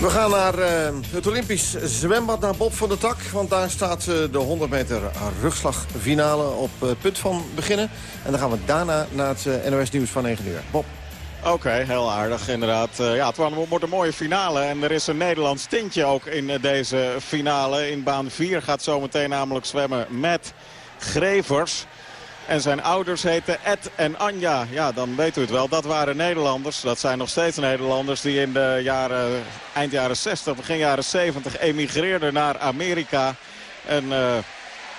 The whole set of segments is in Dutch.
We gaan naar uh, het Olympisch zwembad, naar Bob van der Tak. Want daar staat uh, de 100 meter rugslagfinale op uh, punt van beginnen. En dan gaan we daarna naar het NOS Nieuws van 9 uur. Bob. Oké, heel aardig inderdaad. ja, het wordt een mooie finale. En er is een Nederlands tintje ook in deze finale. In baan 4 gaat zometeen namelijk zwemmen met Grevers. En zijn ouders heten Ed en Anja. Ja, dan weet u het wel. Dat waren Nederlanders. Dat zijn nog steeds Nederlanders die in de jaren, eind jaren 60, begin jaren 70 emigreerden naar Amerika. En uh,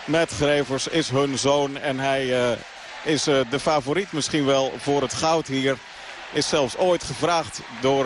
Matt Grevers is hun zoon. En hij uh, is uh, de favoriet misschien wel voor het goud hier. Is zelfs ooit gevraagd door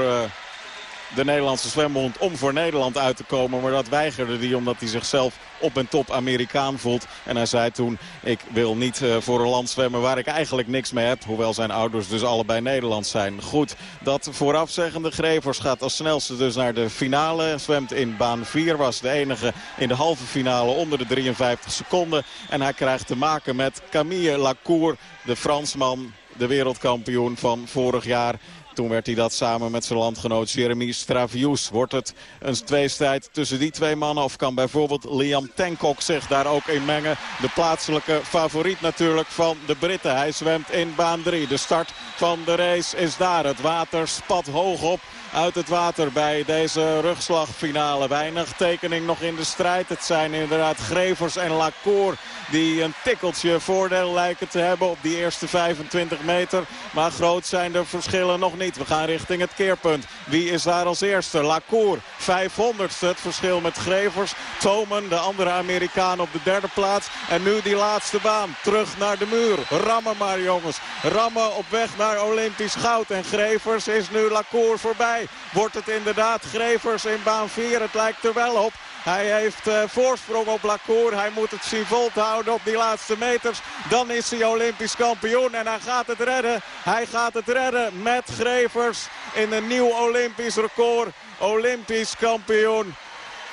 de Nederlandse zwembond om voor Nederland uit te komen. Maar dat weigerde hij omdat hij zichzelf op en top Amerikaan voelt. En hij zei toen, ik wil niet uh, voor een land zwemmen waar ik eigenlijk niks mee heb. Hoewel zijn ouders dus allebei Nederlands zijn. Goed, dat voorafzeggende Grevers gaat als snelste dus naar de finale. Zwemt in baan 4, was de enige in de halve finale onder de 53 seconden. En hij krijgt te maken met Camille Lacour, de Fransman de wereldkampioen van vorig jaar. Toen werd hij dat samen met zijn landgenoot Jeremy Stravius. Wordt het een tweestrijd tussen die twee mannen? Of kan bijvoorbeeld Liam Tankok zich daar ook in mengen? De plaatselijke favoriet natuurlijk van de Britten. Hij zwemt in baan 3. De start van de race is daar. Het water spat hoog op uit het water bij deze rugslagfinale. Weinig tekening nog in de strijd. Het zijn inderdaad Grevers en Lacour die een tikkeltje voordeel lijken te hebben op die eerste 25 meter. Maar groot zijn de verschillen nog niet. We gaan richting het keerpunt. Wie is daar als eerste? Lacour, 500ste het verschil met Grevers. Tomen, de andere Amerikaan op de derde plaats. En nu die laatste baan. Terug naar de muur. Rammen maar jongens. Rammen op weg naar Olympisch goud. En Grevers is nu Lacour voorbij. Wordt het inderdaad Grevers in baan 4? Het lijkt er wel op. Hij heeft uh, voorsprong op Lacour. Hij moet het zien vol te houden op die laatste meters. Dan is hij Olympisch kampioen en hij gaat het redden. Hij gaat het redden met Grevers in een nieuw Olympisch record. Olympisch kampioen.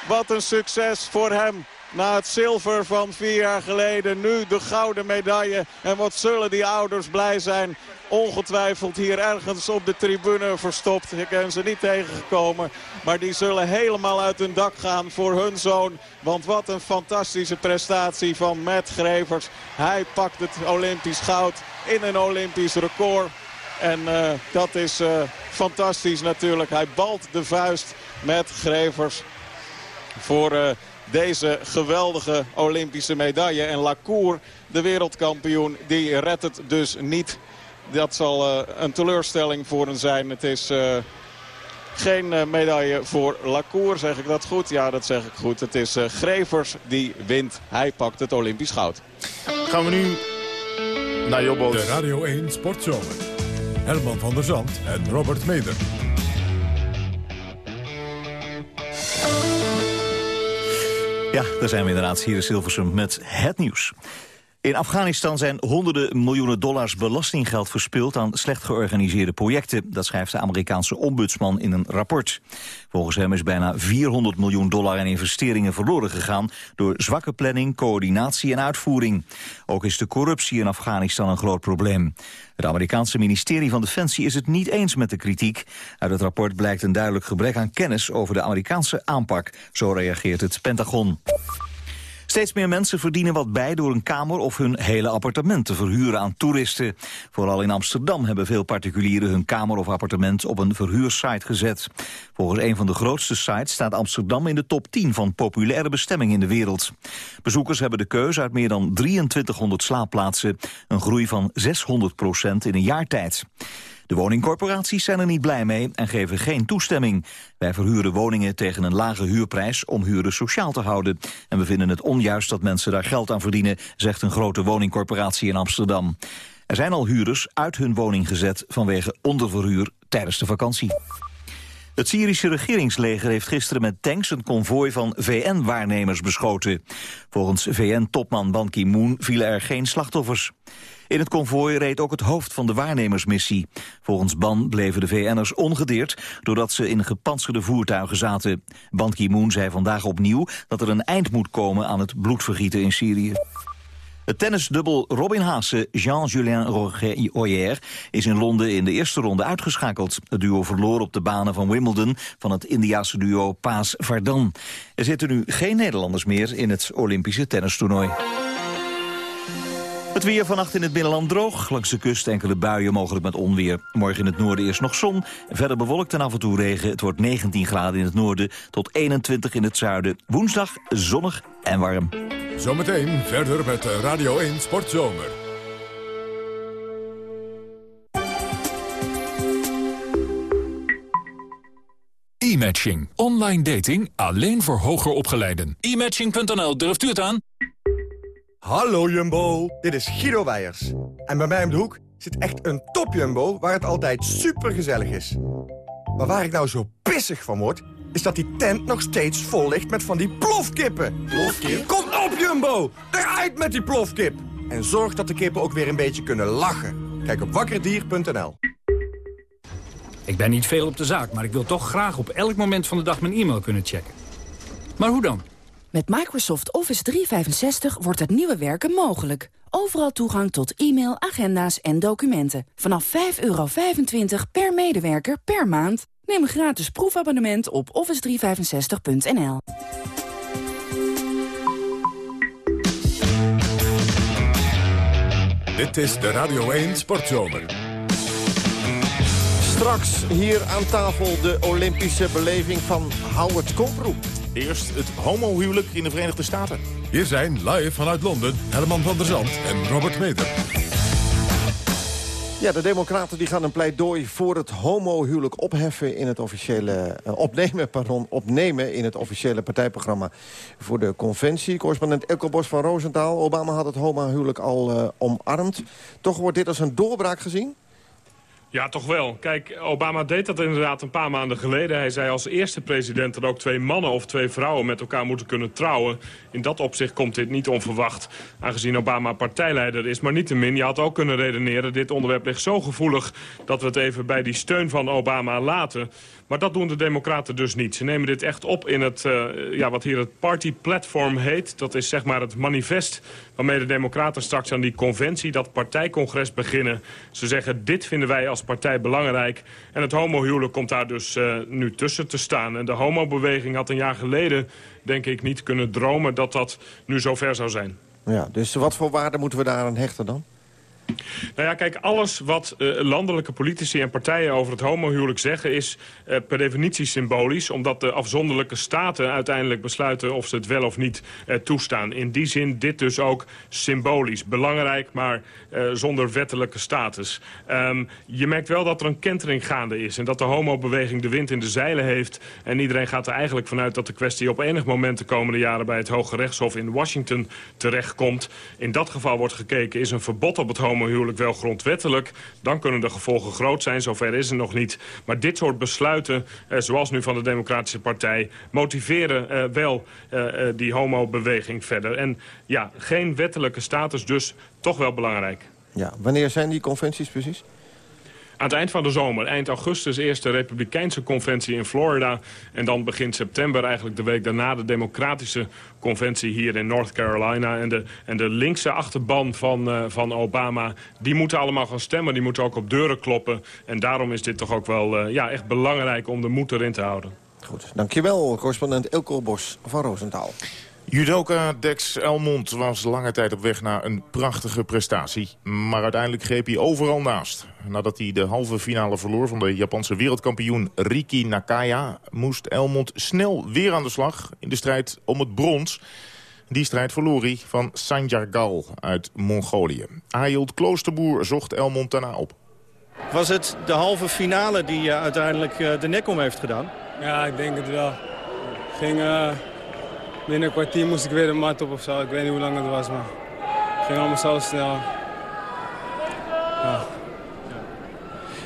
Wat een succes voor hem. Na het zilver van vier jaar geleden. Nu de gouden medaille. En wat zullen die ouders blij zijn. Ongetwijfeld hier ergens op de tribune verstopt. Ik ben ze niet tegengekomen. Maar die zullen helemaal uit hun dak gaan voor hun zoon. Want wat een fantastische prestatie van Matt Grevers. Hij pakt het Olympisch goud in een Olympisch record. En uh, dat is uh, fantastisch natuurlijk. Hij balt de vuist met Grevers voor... Uh, deze geweldige Olympische medaille. En Lacour, de wereldkampioen, die redt het dus niet. Dat zal uh, een teleurstelling voor hem zijn. Het is uh, geen uh, medaille voor Lacour, zeg ik dat goed? Ja, dat zeg ik goed. Het is Grevers die wint. Hij pakt het Olympisch goud. Gaan we nu naar Jobboot. De Radio 1 Sportzomer. Herman van der Zand en Robert Meder. Ja, daar zijn we inderdaad. Hier in Silversum met het nieuws. In Afghanistan zijn honderden miljoenen dollars belastinggeld verspild aan slecht georganiseerde projecten. Dat schrijft de Amerikaanse ombudsman in een rapport. Volgens hem is bijna 400 miljoen dollar aan investeringen verloren gegaan door zwakke planning, coördinatie en uitvoering. Ook is de corruptie in Afghanistan een groot probleem. Het Amerikaanse ministerie van Defensie is het niet eens met de kritiek. Uit het rapport blijkt een duidelijk gebrek aan kennis over de Amerikaanse aanpak. Zo reageert het Pentagon. Steeds meer mensen verdienen wat bij door een kamer of hun hele appartement te verhuren aan toeristen. Vooral in Amsterdam hebben veel particulieren hun kamer of appartement op een verhuursite gezet. Volgens een van de grootste sites staat Amsterdam in de top 10 van populaire bestemmingen in de wereld. Bezoekers hebben de keuze uit meer dan 2300 slaapplaatsen, een groei van 600 procent in een jaar tijd. De woningcorporaties zijn er niet blij mee en geven geen toestemming. Wij verhuren woningen tegen een lage huurprijs om huren sociaal te houden. En we vinden het onjuist dat mensen daar geld aan verdienen, zegt een grote woningcorporatie in Amsterdam. Er zijn al huurders uit hun woning gezet vanwege onderverhuur tijdens de vakantie. Het Syrische regeringsleger heeft gisteren met tanks een konvooi van VN-waarnemers beschoten. Volgens VN-topman Ban Ki-moon vielen er geen slachtoffers. In het konvooi reed ook het hoofd van de waarnemersmissie. Volgens Ban bleven de VN'ers ongedeerd doordat ze in gepantserde voertuigen zaten. Ban Ki-moon zei vandaag opnieuw dat er een eind moet komen aan het bloedvergieten in Syrië. Het tennisdubbel Robin Haase, Jean-Julien Royer is in Londen in de eerste ronde uitgeschakeld. Het duo verloor op de banen van Wimbledon van het Indiaanse duo Paas Vardan. Er zitten nu geen Nederlanders meer in het Olympische tennistoernooi. Het weer vannacht in het binnenland droog. Langs de kust enkele buien, mogelijk met onweer. Morgen in het noorden eerst nog zon. Verder bewolkt en af en toe regen. Het wordt 19 graden in het noorden tot 21 in het zuiden. Woensdag zonnig en warm. Zometeen verder met Radio 1 Sportzomer. E-matching. Online dating alleen voor hoger opgeleiden. E-matching.nl, durft u het aan? Hallo Jumbo, dit is Guido Wijers. En bij mij om de hoek zit echt een top Jumbo waar het altijd super gezellig is. Maar waar ik nou zo pissig van word, is dat die tent nog steeds vol ligt met van die plofkippen. Plofkip? Kom op Jumbo, eruit met die plofkip. En zorg dat de kippen ook weer een beetje kunnen lachen. Kijk op wakkerdier.nl. Ik ben niet veel op de zaak, maar ik wil toch graag op elk moment van de dag mijn e-mail kunnen checken. Maar hoe dan? Met Microsoft Office 365 wordt het nieuwe werken mogelijk. Overal toegang tot e-mail, agenda's en documenten. Vanaf 5,25 per medewerker per maand. Neem een gratis proefabonnement op office365.nl. Dit is de Radio 1 Sportzomer. Straks hier aan tafel de Olympische beleving van Howard Komproe. Eerst het homohuwelijk in de Verenigde Staten. Hier zijn live vanuit Londen Herman van der Zand en Robert Meder. Ja, de democraten die gaan een pleidooi voor het homohuwelijk opheffen in het officiële, uh, opnemen, pardon, opnemen in het officiële partijprogramma voor de conventie. Correspondent Elko Bos van Roosentaal. Obama had het homohuwelijk al uh, omarmd. Toch wordt dit als een doorbraak gezien? Ja, toch wel. Kijk, Obama deed dat inderdaad een paar maanden geleden. Hij zei als eerste president dat ook twee mannen of twee vrouwen met elkaar moeten kunnen trouwen. In dat opzicht komt dit niet onverwacht, aangezien Obama partijleider is. Maar niettemin, je had ook kunnen redeneren, dit onderwerp ligt zo gevoelig... dat we het even bij die steun van Obama laten. Maar dat doen de democraten dus niet. Ze nemen dit echt op in het, uh, ja, wat hier het party platform heet. Dat is zeg maar het manifest waarmee de democraten straks aan die conventie... dat partijcongres beginnen. Ze zeggen, dit vinden wij als partij belangrijk. En het homohuwelijk komt daar dus uh, nu tussen te staan. En de homobeweging had een jaar geleden, denk ik, niet kunnen dromen... dat dat nu zover zou zijn. Ja, dus wat voor waarde moeten we daar aan hechten dan? Nou ja, kijk, alles wat uh, landelijke politici en partijen over het homohuwelijk zeggen... is uh, per definitie symbolisch, omdat de afzonderlijke staten uiteindelijk besluiten... of ze het wel of niet uh, toestaan. In die zin dit dus ook symbolisch. Belangrijk, maar zonder wettelijke status. Um, je merkt wel dat er een kentering gaande is... en dat de homobeweging de wind in de zeilen heeft. En iedereen gaat er eigenlijk vanuit dat de kwestie op enig moment... de komende jaren bij het Hoge Rechtshof in Washington terechtkomt. In dat geval wordt gekeken, is een verbod op het homohuwelijk homohuwelijk wel grondwettelijk. Dan kunnen de gevolgen groot zijn, zover is het nog niet. Maar dit soort besluiten, eh, zoals nu van de Democratische Partij... motiveren eh, wel eh, die homobeweging verder. En ja, geen wettelijke status dus toch wel belangrijk. Ja, wanneer zijn die conventies precies? Aan het eind van de zomer, eind augustus, eerst de Republikeinse conventie in Florida. En dan begin september, eigenlijk de week daarna, de Democratische conventie hier in North Carolina. En de, en de linkse achterban van, uh, van Obama, die moeten allemaal gaan stemmen. Die moeten ook op deuren kloppen. En daarom is dit toch ook wel uh, ja, echt belangrijk om de moed erin te houden. Goed, dankjewel, correspondent Ilko Bos van Roosentaal. Judoka Dex Elmond was lange tijd op weg naar een prachtige prestatie. Maar uiteindelijk greep hij overal naast. Nadat hij de halve finale verloor van de Japanse wereldkampioen Riki Nakaya... moest Elmond snel weer aan de slag in de strijd om het brons. Die strijd verloor hij van Sanjar Gal uit Mongolië. Ayild Kloosterboer zocht Elmond daarna op. Was het de halve finale die uh, uiteindelijk uh, de nek om heeft gedaan? Ja, ik denk het wel. Ging... Uh... Binnen een kwartier moest ik weer de mat op of zo. Ik weet niet hoe lang het was, maar het ging allemaal zo snel. Ja.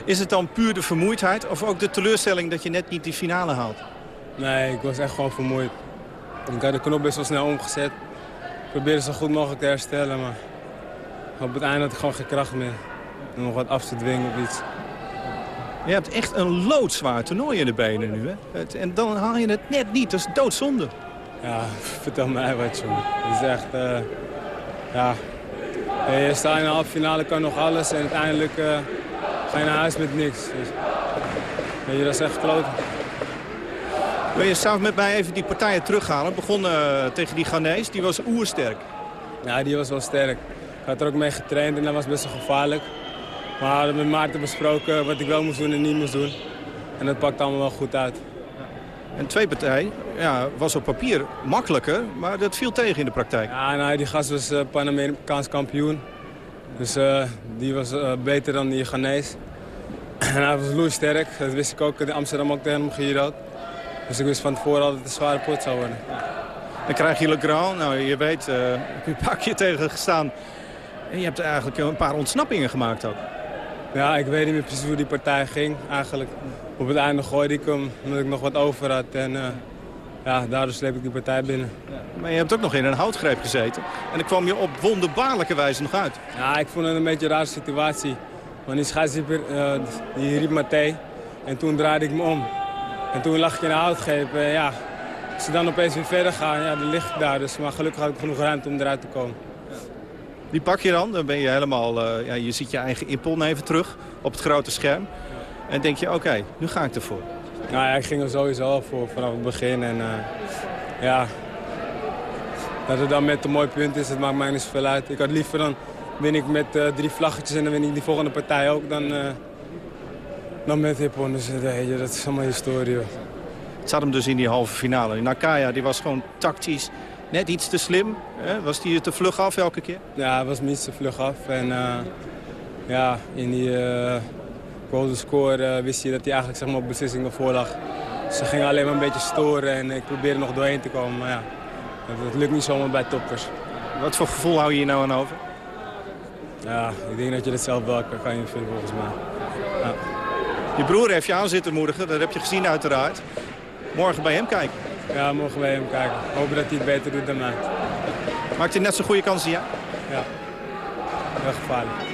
Is het dan puur de vermoeidheid of ook de teleurstelling dat je net niet die finale haalt? Nee, ik was echt gewoon vermoeid. Ik had de knop best wel snel omgezet. Ik probeerde zo goed mogelijk te herstellen, maar op het einde had ik gewoon geen kracht meer. Om nog wat af te dwingen of iets. Je hebt echt een loodzwaar toernooi in de benen nu, hè? En dan haal je het net niet, dat is doodzonde. Ja, vertel mij wat, jongen. Het is echt... Uh, ja, je staat in de halve finale, kan nog alles en uiteindelijk ga je naar huis met niks. Dus, weet je, dat is echt kloten. Wil je samen met mij even die partijen terughalen? Begon tegen die Ghanese, die was oersterk. Ja, die was wel sterk. Ik had er ook mee getraind en dat was best wel gevaarlijk. Maar we hadden met Maarten besproken wat ik wel moest doen en niet moest doen. En dat pakt allemaal wel goed uit. En twee partij ja, was op papier makkelijker, maar dat viel tegen in de praktijk. Ja, nou, die gast was uh, Pan-Amerikaans kampioen. Dus uh, die was uh, beter dan die Ghanese. en hij was loeisterk, dat wist ik ook. In Amsterdam ook tegen hem. Dus ik wist van tevoren al dat het een zware pot zou worden. Dan krijg je Le Grand. Nou, je weet, uh, heb je een paar keer tegen gestaan. En je hebt eigenlijk een paar ontsnappingen gemaakt ook. Ja, ik weet niet meer precies hoe die partij ging. Eigenlijk op het einde gooide ik hem omdat ik nog wat over had. En uh, ja, daardoor sleep ik die partij binnen. Maar je hebt ook nog in een houtgreep gezeten. En dan kwam je op wonderbaarlijke wijze nog uit. Ja, ik vond het een beetje een rare situatie. Want die scheidsrechter uh, die riep Mathé. En toen draaide ik me om. En toen lag ik in de houtgreep. Uh, ja, als ze dan opeens weer verder gaan, ja, dan lig ik daar. Dus, maar gelukkig had ik genoeg ruimte om eruit te komen. Die pak je dan, dan ben je helemaal... Uh, ja, je ziet je eigen impon even terug op het grote scherm. En denk je, oké, nu ga ik ervoor. Nou ja, ik ging er sowieso voor vanaf het begin. En uh, ja, dat het dan met een mooi punt is, dat maakt mij niet zoveel uit. Ik had liever dan win ik met uh, drie vlaggetjes en dan win ik die volgende partij ook dan, dan met hippon. Dus dat is allemaal historie. Hoor. Het zat hem dus in die halve finale. Nakaya die was gewoon tactisch net iets te slim. Hè? Was hij te vlug af elke keer? Ja, hij was me iets te vlug af. En ja, in die uh, golden score uh, wist hij dat hij eigenlijk zeg maar, op beslissingen voorlag. Dus ze gingen alleen maar een beetje storen en ik probeerde nog doorheen te komen. Maar ja, dat, dat lukt niet zomaar bij toppers. Wat voor gevoel hou je hier nou aan over? Ja, ik denk dat je dat zelf wel kan, kan invullen volgens mij. Ja. Je broer heeft je aan zitten moedigen, dat heb je gezien uiteraard. Morgen bij hem kijken. Ja, morgen bij hem kijken. Hopen dat hij het beter doet dan mij. Maakt hij net zo'n goede kans jij? Ja. Heel gevaarlijk.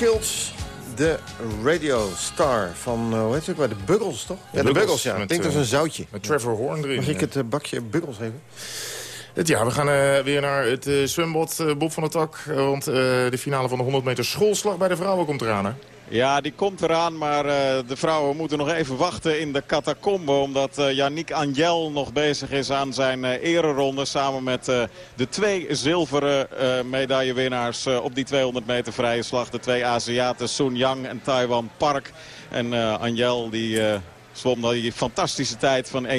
Kills, de radio star van, eh, hoe heet het ook de Buggles, toch? ja, de Buggles, ja. met, Ik denk dat is eh, een zoutje. Met Trevor Horn erin. Mag ik het eh, bakje Buggles even? Het, ja, we gaan eh, weer naar het eh, zwembad eh, Bob van der Tak. eh, want eh, de finale van de 100 meter schoolslag bij de vrouwen komt eraan, hè? Ja, die komt eraan, maar eh, de vrouwen moeten nog even wachten in de catacombe. Omdat eh Yannick Angel nog bezig is aan zijn eh ereronde. Samen met de twee zilveren medaillewinnaars op die 200 meter vrije slag. De twee Aziaten, Sun Yang en Taiwan Park. En Angel die... zwom die fantastische tijd van 1.43.14,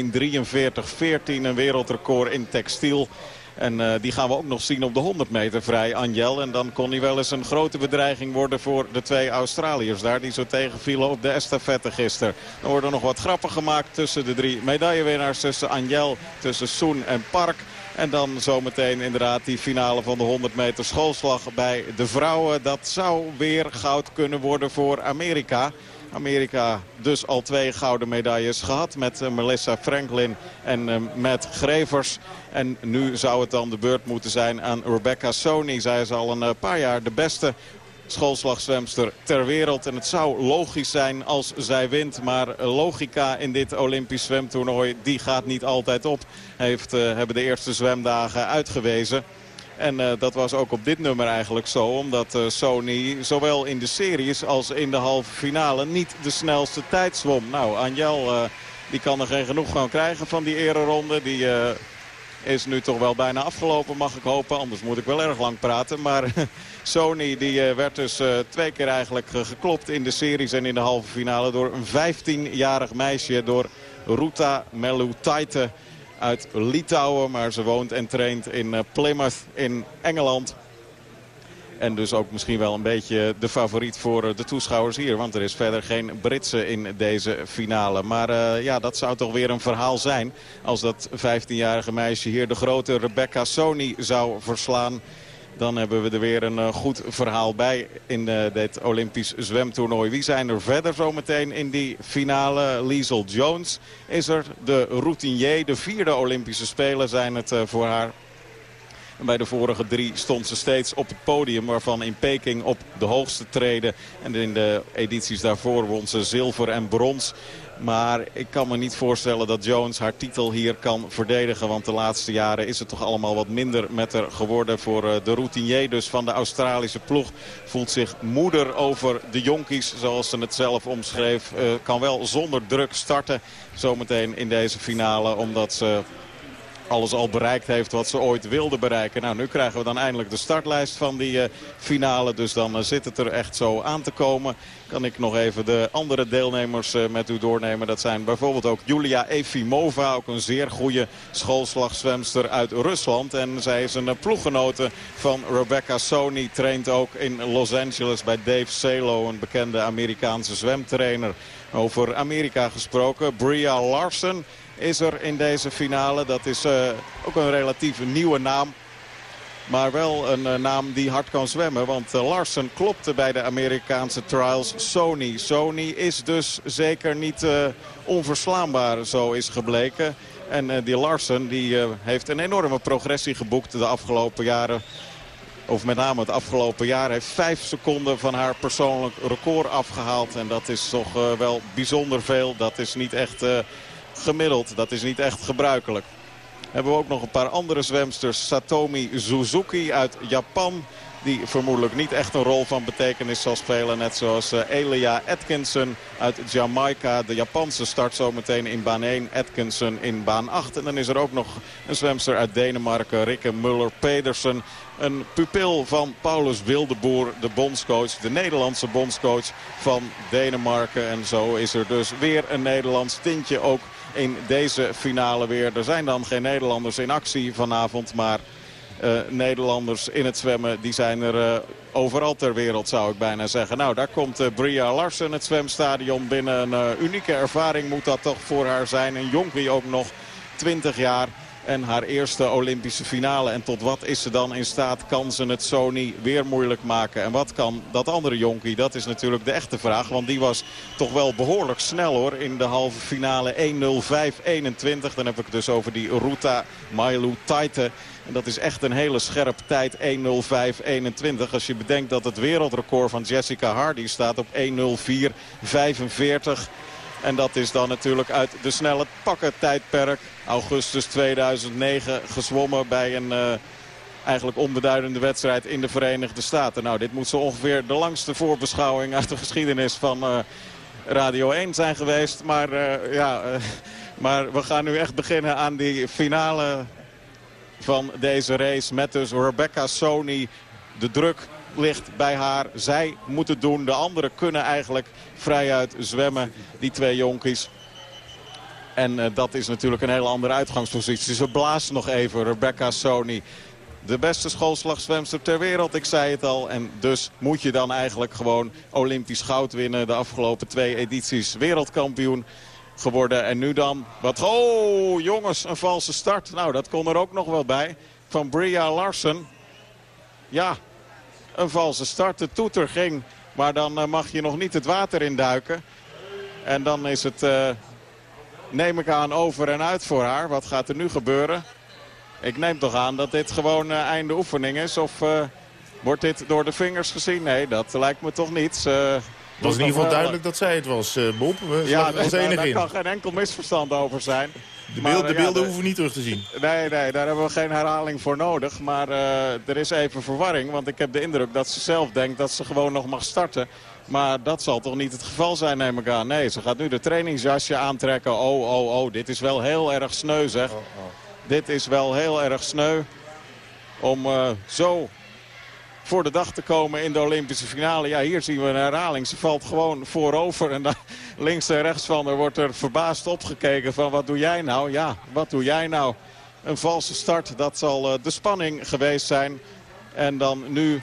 een wereldrecord in textiel. En eh, die gaan we ook nog zien op de 100 meter vrij, Anjel. En dan kon hij wel eens een grote bedreiging worden voor de twee Australiërs daar. Die zo tegenvielen op de estafette gisteren. Er worden nog wat grappen gemaakt tussen de drie medaillewinnaars. Tussen Anjel, tussen Soen en Park. En dan zometeen inderdaad die finale van de 100 meter schoolslag bij de vrouwen. Dat zou weer goud kunnen worden voor Amerika. Amerika dus al twee gouden medailles gehad met eh, Melissa Franklin en eh, Matt Grevers. En nu zou het dan de beurt moeten zijn aan Rebecca Sony. Zij is al een eh, paar jaar de beste schoolslagzwemster ter wereld. En het zou logisch zijn als zij wint. Maar logica in dit Olympisch zwemtoernooi die gaat niet altijd op. Heeft, hebben de eerste zwemdagen uitgewezen. En eh, dat was ook op dit nummer eigenlijk zo. Omdat eh, Sony zowel in de series als in de halve finale niet de snelste tijd zwom. Nou, Anjel eh, die kan er geen genoeg van krijgen van die ereronde. Die is nu toch wel bijna afgelopen, mag ik hopen. Anders moet ik wel erg lang praten. Maar Sony die werd dus twee keer eigenlijk geklopt in de series en in de halve finale... door een 15-jarig meisje, door Ruta Melutaite uit Litouwen. Maar ze woont en traint in eh, Plymouth in Engeland. En dus ook misschien wel een beetje de favoriet voor eh, de toeschouwers hier. Want er is verder geen Britse in deze finale. Maar eh, ja, dat zou toch weer een verhaal zijn. Als dat 15-jarige meisje hier de grote Rebecca Sony zou verslaan. Dan hebben we er weer een eh, goed verhaal bij in eh, dit Olympisch zwemtoernooi. Wie zijn er verder zometeen in die finale? Liesel Jones is er. De routinier, de vierde Olympische Spelen zijn het eh, voor haar. En bij de vorige drie stond ze steeds op het podium. Waarvan in Peking op de hoogste treden. En in de edities daarvoor won ze zilver en brons. Maar ik kan me niet voorstellen dat Jones haar titel hier kan verdedigen. Want de laatste jaren is het toch allemaal wat minder met haar geworden. Voor eh, de routinier dus van de Australische ploeg. Voelt zich moeder over de jonkies zoals ze het zelf omschreef. Eh, kan wel zonder druk starten zometeen in deze finale. Omdat ze alles al bereikt heeft wat ze ooit wilde bereiken. Nou, nu krijgen we dan eindelijk de startlijst van die eh, finale. Dus dan eh, zit het er echt zo aan te komen. Kan ik nog even de andere deelnemers eh, met u doornemen. Dat zijn bijvoorbeeld ook Julia Efimova. Ook een zeer goede schoolslagzwemster uit Rusland. En zij is een ploeggenote van Rebecca Sony. Traint ook in Los Angeles bij Dave Salo. Een bekende Amerikaanse zwemtrainer. Over Amerika gesproken. Bria Larson is er in deze finale. Dat is eh, ook een relatief nieuwe naam. Maar wel een eh, naam die hard kan zwemmen. Want uh, Larsen klopte bij de Amerikaanse trials Sony. Sony is dus zeker niet onverslaanbaar, zo is gebleken. En die Larsen die, heeft een enorme progressie geboekt de afgelopen jaren. Of met name het afgelopen jaar heeft vijf seconden van haar persoonlijk record afgehaald. En dat is toch wel bijzonder veel. Dat is niet echt gemiddeld. Dat is niet echt gebruikelijk. Hebben we ook nog een paar andere zwemsters. Satomi Suzuki uit Japan. Die vermoedelijk niet echt een rol van betekenis zal spelen. Net zoals Elia Atkinson uit Jamaica. De Japanse start zometeen in baan 1. Atkinson in baan 8. En dan is er ook nog een zwemster uit Denemarken. Rikke Muller-Pedersen. Een pupil van Paulus Wildeboer, de bondscoach. De Nederlandse bondscoach van Denemarken. En zo is er dus weer een Nederlands tintje ook in deze finale weer. Er zijn dan geen Nederlanders in actie vanavond, maar uh, Nederlanders in het zwemmen die zijn er uh, overal ter wereld zou ik bijna zeggen. Nou, daar komt uh, Bria Larsen het zwemstadion binnen. Een unieke ervaring moet dat toch voor haar zijn. Een jonkie ook nog, 20 jaar. En haar eerste Olympische finale. En tot wat is ze dan in staat? Kan ze het Sony weer moeilijk maken? En wat kan dat andere jonkie? Dat is natuurlijk de echte vraag. Want die was toch wel behoorlijk snel hoor. In de halve finale 1.05.21. Dan heb ik het dus over die Ruta Mailu Taite. En dat is echt een hele scherp tijd, 1.05.21. Als je bedenkt dat het wereldrecord van Jessica Hardy staat op 1.04.45. En dat is dan natuurlijk uit de snelle pakken tijdperk. Augustus 2009 gezwommen bij een uh, eigenlijk onbeduidende wedstrijd in de Verenigde Staten. Nou, dit moet zo ongeveer de langste voorbeschouwing uit de geschiedenis van uh, Radio 1 zijn geweest. Maar, uh, ja, maar we gaan nu echt beginnen aan die finale van deze race. Met dus Rebecca Sony. De druk ligt bij haar. Zij moet het doen. De anderen kunnen eigenlijk vrijuit zwemmen. Die twee jonkies. En uh, dat is natuurlijk een hele andere uitgangspositie. Ze blaast nog even, Rebecca Sony. De beste schoolslagzwemster ter wereld, ik zei het al. En dus moet je dan eigenlijk gewoon Olympisch goud winnen. De afgelopen twee edities wereldkampioen geworden. En nu dan, wat, oh jongens, een valse start. Nou, dat kon er ook nog wel bij. Van Bria Larsen. Ja, een valse start. De toeter ging, maar dan uh, mag je nog niet het water induiken. En dan is het, uh, neem ik aan, over en uit voor haar. Wat gaat er nu gebeuren? Ik neem toch aan dat dit gewoon uh, einde oefening is. Of wordt dit door de vingers gezien? Nee, dat lijkt me toch niet. Het was in ieder geval duidelijk dat zij het was, Bob. We ja, als daar in. kan geen enkel misverstand over zijn. De, beeld, de beelden ja, hoeven we niet terug te zien. Nee, nee, daar hebben we geen herhaling voor nodig. Maar uh, er is even verwarring. Want ik heb de indruk dat ze zelf denkt dat ze gewoon nog mag starten. Maar dat zal toch niet het geval zijn, neem ik aan. Nee, ze gaat nu de trainingsjasje aantrekken. Oh, oh, oh, dit is wel heel erg sneu, zeg. Oh, oh. Dit is wel heel erg sneu. Om uh, zo voor de dag te komen in de Olympische finale. Ja, hier zien we een herhaling. Ze valt gewoon voorover. En dan, links en rechts van er wordt er verbaasd opgekeken van wat doe jij nou? Ja, wat doe jij nou? Een valse start, dat zal de spanning geweest zijn. En dan nu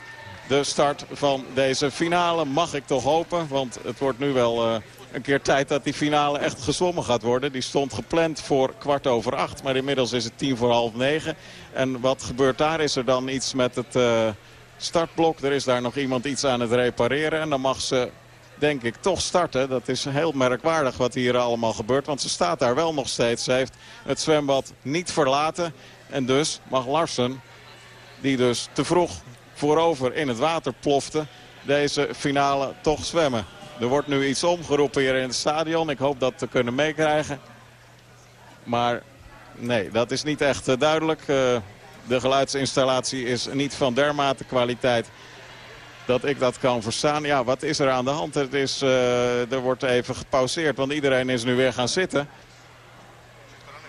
de start van deze finale. Mag ik toch hopen, want het wordt nu wel uh, een keer tijd dat die finale echt gezwommen gaat worden. Die stond gepland voor kwart over acht, maar inmiddels is het tien voor half negen. En wat gebeurt daar? Is er dan iets met het... Uh, startblok. Er is daar nog iemand iets aan het repareren. En dan mag ze, denk ik, toch starten. Dat is heel merkwaardig wat hier allemaal gebeurt. Want ze staat daar wel nog steeds. Ze heeft het zwembad niet verlaten. En dus mag Larsen, die dus te vroeg voorover in het water plofte... deze finale toch zwemmen. Er wordt nu iets omgeroepen hier in het stadion. Ik hoop dat te kunnen meekrijgen. Maar nee, dat is niet echt duidelijk. Uh, de geluidsinstallatie is niet van dermate kwaliteit dat ik dat kan verstaan. Ja, wat is er aan de hand? Het is, uh, er wordt even gepauzeerd, want iedereen is nu weer gaan zitten.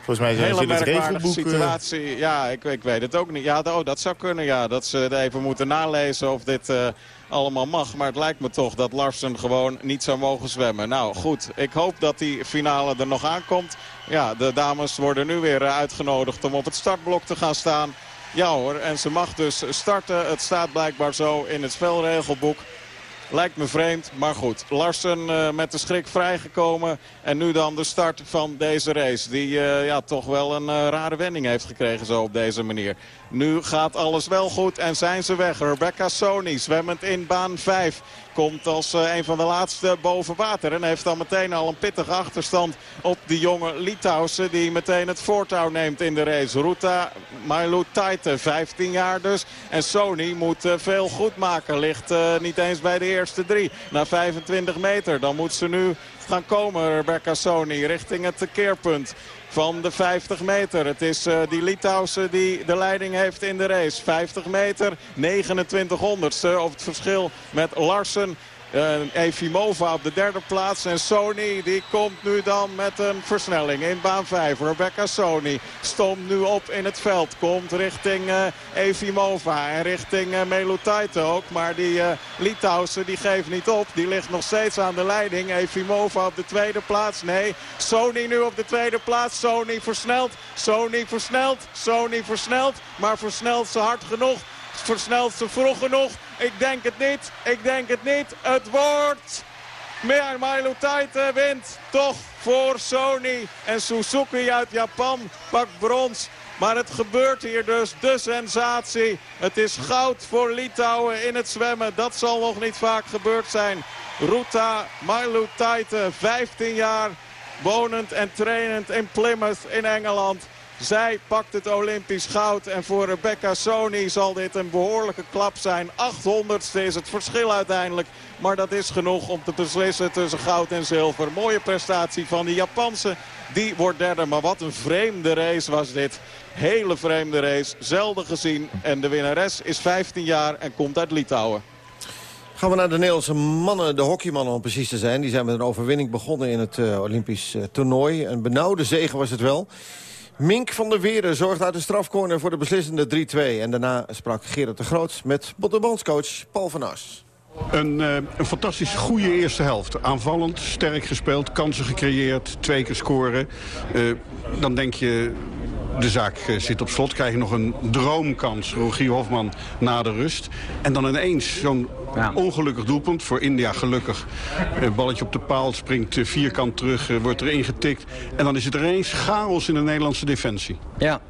Volgens mij zijn Hele ze het regelboek... situatie. Ja, ik, ik, weet het ook niet. Ja, oh, dat zou kunnen, ja. Dat ze even moeten nalezen of dit uh, allemaal mag. Maar het lijkt me toch dat Larsen gewoon niet zou mogen zwemmen. Nou, goed. Ik hoop dat die finale er nog aankomt. Ja, de dames worden nu weer uitgenodigd om op het startblok te gaan staan. Ja hoor, en ze mag dus starten. Het staat blijkbaar zo in het spelregelboek. Lijkt me vreemd, maar goed. Larsen uh, met de schrik vrijgekomen. En nu dan de start van deze race. Die uh, ja, toch wel een uh, rare wending heeft gekregen zo op deze manier. Nu gaat alles wel goed en zijn ze weg. Rebecca Sony zwemmend in baan 5 komt als uh, een van de laatste boven water. En heeft dan meteen al een pittige achterstand op die jonge Litouwse. Die meteen het voortouw neemt in de race. Ruta Mailu Taite, 15 jaar dus. En Sony moet uh, veel goed maken. Ligt uh, niet eens bij de eerste drie. Na 25 meter. Dan moet ze nu gaan komen, Rebecca Sony, richting het keerpunt van de 50 meter. Het is uh, die Litouwse die de leiding heeft in de race. 50 meter, 29 honderdste op het verschil met Larsen. Efimova op de derde plaats. En Sony die komt nu dan met een versnelling in baan 5. Rebecca Sony stond nu op in het veld. Komt richting uh, Efimova en richting uh, ook. Maar die uh, Litouwse die geeft niet op. Die ligt nog steeds aan de leiding. Efimova op de tweede plaats. Nee, Sony nu op de tweede plaats. Sony versnelt. Sony versnelt. Sony versnelt. Maar versnelt ze hard genoeg. Versnelt ze vroeg genoeg. Ik denk het niet. Ik denk het niet. Het wordt... Milo Taite wint toch voor Sony. En Suzuki uit Japan pakt brons Maar het gebeurt hier dus, de sensatie. Het is goud voor Litouwen in het zwemmen. Dat zal nog niet vaak gebeurd zijn. Ruta Mailutaite, 15 jaar, wonend en trainend in Plymouth in Engeland. Zij pakt het Olympisch goud en voor Rebecca Sony zal dit een behoorlijke klap zijn. 800ste is het verschil uiteindelijk. Maar dat is genoeg om te beslissen tussen goud en zilver. Mooie prestatie van de Japanse. Die wordt derde. Maar wat een vreemde race was dit. Hele vreemde race. Zelden gezien. En de winnares is 15 jaar en komt uit Litouwen. Gaan we naar de Nederlandse mannen, de hockeymannen om precies te zijn. Die zijn met een overwinning begonnen in het uh, Olympisch uh, toernooi. Een benauwde zege was het wel. Mink van der Weerde zorgt uit de strafcorner voor de beslissende 3-2. En daarna sprak Gerard de Groot met bondscoach Paul van As. Een, uh, een fantastisch goede eerste helft. Aanvallend, sterk gespeeld, kansen gecreëerd, twee keer scoren. Uh, dan denk je, de zaak uh, zit op slot. Krijg je nog een droomkans, Rogier Hofman, na de rust. En dan ineens zo'n ja. ongelukkig doelpunt. Voor India gelukkig. Balletje op de paal, springt uh, vierkant terug, wordt erin getikt. En dan is het ineens chaos in de Nederlandse defensie. Ja,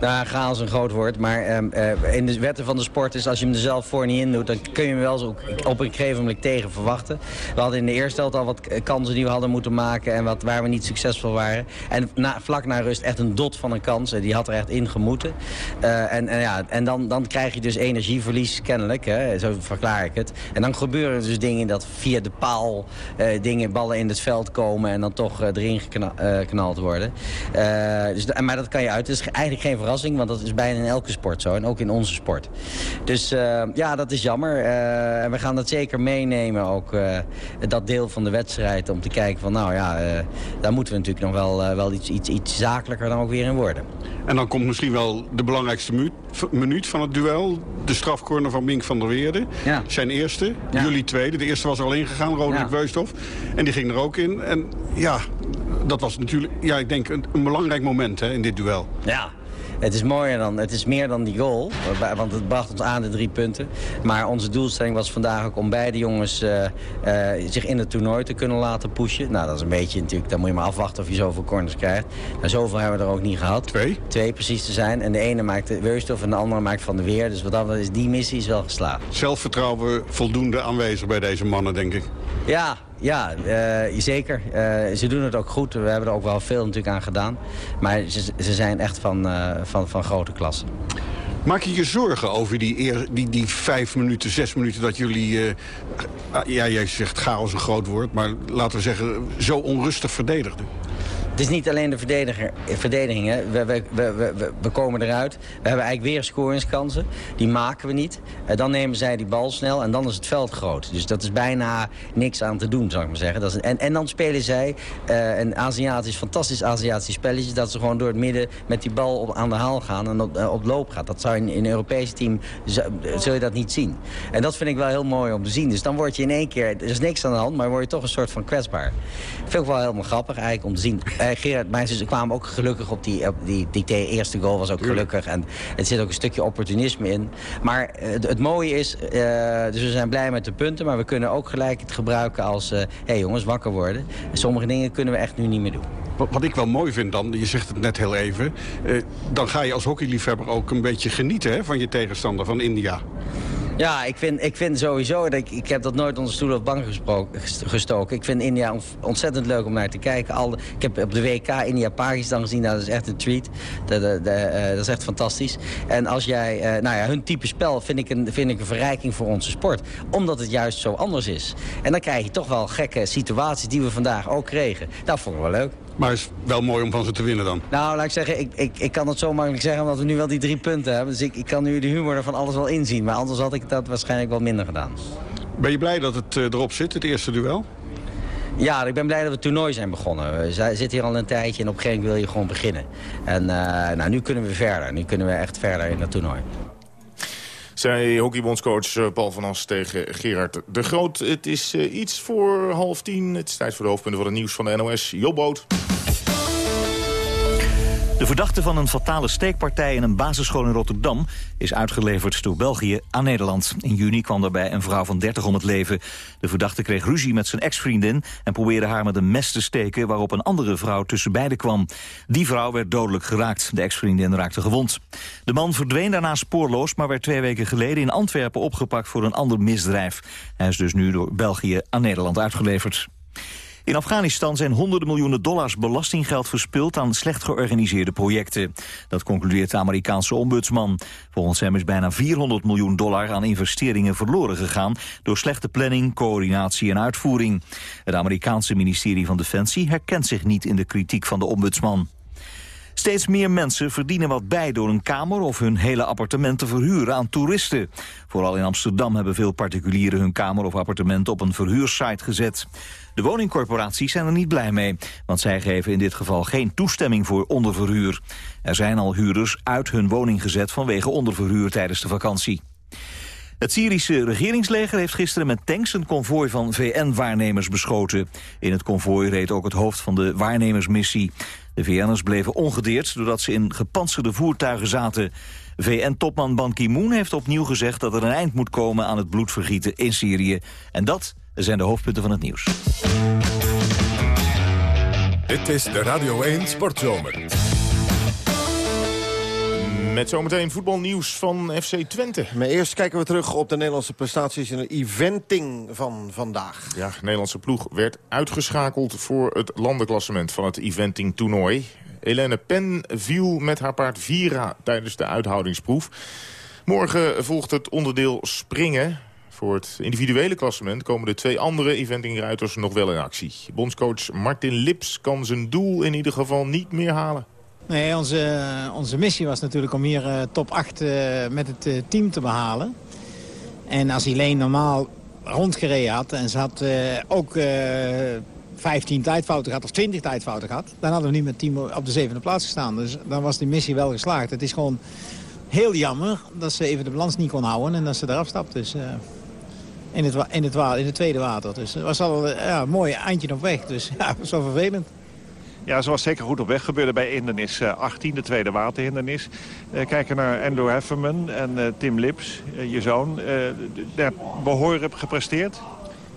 nou, chaos een groot woord. Maar um, uh, in de wetten van de sport is als je hem er zelf voor niet in doet... dan kun je hem wel zo op een gegeven moment tegen verwachten. We hadden in de eerste helft al wat kansen die we hadden moeten maken... en wat, waar we niet succesvol waren. En vlak na rust echt een dot van een kans. Die had er echt in gemoeten. Uh, en, en, ja, en dan, dan krijg je dus energieverlies kennelijk. Hè? Zo verklaar ik het. En dan gebeuren dus dingen dat via de paal... Uh, dingen, ballen in het veld komen... en dan toch erin geknald worden. dus, maar dat kan je uit. Het is eigenlijk geen verrassing, want dat is bijna in elke sport zo. En ook in onze sport. Dus uh, ja, dat is jammer. Uh, en we gaan dat zeker meenemen, ook uh, dat deel van de wedstrijd. Om te kijken van, nou ja, daar moeten we natuurlijk nog wel, wel iets, iets, iets zakelijker dan ook weer in worden. En dan komt misschien wel de belangrijkste minuut, minuut van het duel. De strafcorner van Mink van der Weerde. Ja. Zijn eerste, ja. jullie tweede. De eerste was er al ingegaan, Roderick ja. Weusthof. En die ging er ook in. En ja, dat was natuurlijk, ja, ik denk een, een belangrijk moment hè, in dit duel. Ja, het is mooier dan, het is meer dan die goal. Want het bracht ons aan de drie punten. Maar onze doelstelling was vandaag ook om beide jongens uh, uh, zich in het toernooi te kunnen laten pushen. Nou, dat is een beetje natuurlijk, dan moet je maar afwachten of je zoveel corners krijgt. Nou, zoveel hebben we er ook niet gehad. Twee? Twee precies te zijn. En de ene maakt Weurstof en de andere maakt Van de Weer. Dus wat dat is, die missie is wel geslaagd. Zelfvertrouwen voldoende aanwezig bij deze mannen, denk ik. Ja, ja, uh, zeker. Uh, ze doen het ook goed. We hebben er ook wel veel natuurlijk aan gedaan. Maar ze, ze zijn echt van, uh, van, van grote klasse. Maak je je zorgen over die, eer, die, die vijf minuten, zes minuten dat jullie... ja, jij zegt chaos een groot woord, maar laten we zeggen zo onrustig verdedigden? Het is niet alleen de verdediging. Hè. We, we, we, we, we komen eruit. We hebben eigenlijk weer scoringskansen. Die maken we niet. Uh, dan nemen zij die bal snel en dan is het veld groot. Dus dat is bijna niks aan te doen, zou ik maar zeggen. Dat is, en, en dan spelen zij uh, een Aziatisch, fantastisch Aziatisch spelletje... dat ze gewoon door het midden met die bal op, aan de haal gaan en op, op loop gaat. Dat zou in, in een Europees team, zul je dat niet zien. En dat vind ik wel heel mooi om te zien. Dus dan word je in één keer, er is niks aan de hand... maar word je toch een soort van kwetsbaar. Vind ik wel helemaal grappig eigenlijk om te zien. Gerard, maar ze kwamen ook gelukkig op die, op die, die, die eerste goal was ook gelukkig. En het zit ook een stukje opportunisme in. Maar uh, het mooie is, uh, dus we zijn blij met de punten... maar we kunnen ook gelijk het gebruiken als... hé uh, hey jongens, wakker worden. Sommige dingen kunnen we echt nu niet meer doen. Wat, ik wel mooi vind dan, je zegt het net heel even... Dan ga je als hockeyliefhebber ook een beetje genieten hè, van je tegenstander, van India. Ja, ik vind, ik vind sowieso, dat ik, heb dat nooit onder stoel of bank gestoken. Ik vind India ontzettend leuk om naar te kijken. Al, ik heb op de WK India-Pakistan gezien, nou, dat is echt een treat. Dat, dat, uh, dat is echt fantastisch. En als jij, uh, nou ja, hun type spel vind ik, een, vind ik een verrijking voor onze sport. Omdat het juist zo anders is. En dan krijg je toch wel gekke situaties die we vandaag ook kregen. Dat vond ik wel leuk. Maar het is wel mooi om van ze te winnen dan. Nou, laat ik zeggen, ik, ik, ik kan het zo makkelijk zeggen... omdat we nu wel die drie punten hebben. Dus ik, ik kan nu de humor ervan alles wel inzien. Maar anders had ik dat waarschijnlijk wel minder gedaan. Ben je blij dat het uh, erop zit, het eerste duel? Ja, ik ben blij dat we het toernooi zijn begonnen. We zitten hier al een tijdje en op een gegeven moment wil je gewoon beginnen. En uh, nou, nu kunnen we verder. Nu kunnen we echt verder in het toernooi. Zij hockeybondscoach Paul van As tegen Gerard de Groot. Het is uh, iets voor half tien. Het is tijd voor de hoofdpunten van het nieuws van de NOS. Jobboot. De verdachte van een fatale steekpartij in een basisschool in Rotterdam... is uitgeleverd door België aan Nederland. In juni kwam daarbij een vrouw van 30 om het leven. De verdachte kreeg ruzie met zijn ex-vriendin... en probeerde haar met een mes te steken... waarop een andere vrouw tussen beiden kwam. Die vrouw werd dodelijk geraakt. De ex-vriendin raakte gewond. De man verdween daarna spoorloos... maar werd twee weken geleden in Antwerpen opgepakt voor een ander misdrijf. Hij is dus nu door België aan Nederland uitgeleverd. In Afghanistan zijn honderden miljoenen dollars belastinggeld verspild aan slecht georganiseerde projecten. Dat concludeert de Amerikaanse ombudsman. Volgens hem is bijna 400 miljoen dollar aan investeringen verloren gegaan door slechte planning, coördinatie en uitvoering. Het Amerikaanse ministerie van Defensie herkent zich niet in de kritiek van de ombudsman. Steeds meer mensen verdienen wat bij door een kamer of hun hele appartement te verhuren aan toeristen. Vooral in Amsterdam hebben veel particulieren hun kamer of appartement op een verhuursite gezet. De woningcorporaties zijn er niet blij mee, want zij geven in dit geval geen toestemming voor onderverhuur. Er zijn al huurders uit hun woning gezet vanwege onderverhuur tijdens de vakantie. Het Syrische regeringsleger heeft gisteren met tanks een konvooi van VN-waarnemers beschoten. In het konvooi reed ook het hoofd van de waarnemersmissie. De VN'ers bleven ongedeerd doordat ze in gepantserde voertuigen zaten. VN-topman Ban Ki-moon heeft opnieuw gezegd dat er een eind moet komen aan het bloedvergieten in Syrië. En dat zijn de hoofdpunten van het nieuws. Dit is de Radio 1 Sportzomer. Met zometeen voetbalnieuws van FC Twente. Maar eerst kijken we terug op de Nederlandse prestaties in het eventing van vandaag. Ja, de Nederlandse ploeg werd uitgeschakeld voor het landenklassement van het eventing toernooi. Helene Pen viel met haar paard Vira tijdens de uithoudingsproef. Morgen volgt het onderdeel springen. Voor het individuele klassement komen de twee andere eventingruiters nog wel in actie. Bondscoach Martin Lips kan zijn doel in ieder geval niet meer halen. Nee, onze, onze missie was natuurlijk om hier uh, top 8 uh, met het uh, team te behalen. En als Helene normaal rondgereden had en ze had ook 15 tijdfouten gehad of 20 tijdfouten gehad... dan hadden we niet met team op de zevende plaats gestaan. Dus dan was die missie wel geslaagd. Het is gewoon heel jammer dat ze even de balans niet kon houden en dat ze eraf stapt. Dus, in, het, in, in tweede water. Dus het was al ja, een mooi eindje op weg. Dus ja, wel vervelend. Ja, ze was zeker goed op weg. Gebeurde bij hindernis 18, de tweede waterhindernis. Uh, kijken naar Andrew Hefferman en uh, Tim Lips, je zoon. behoorlijk gepresteerd?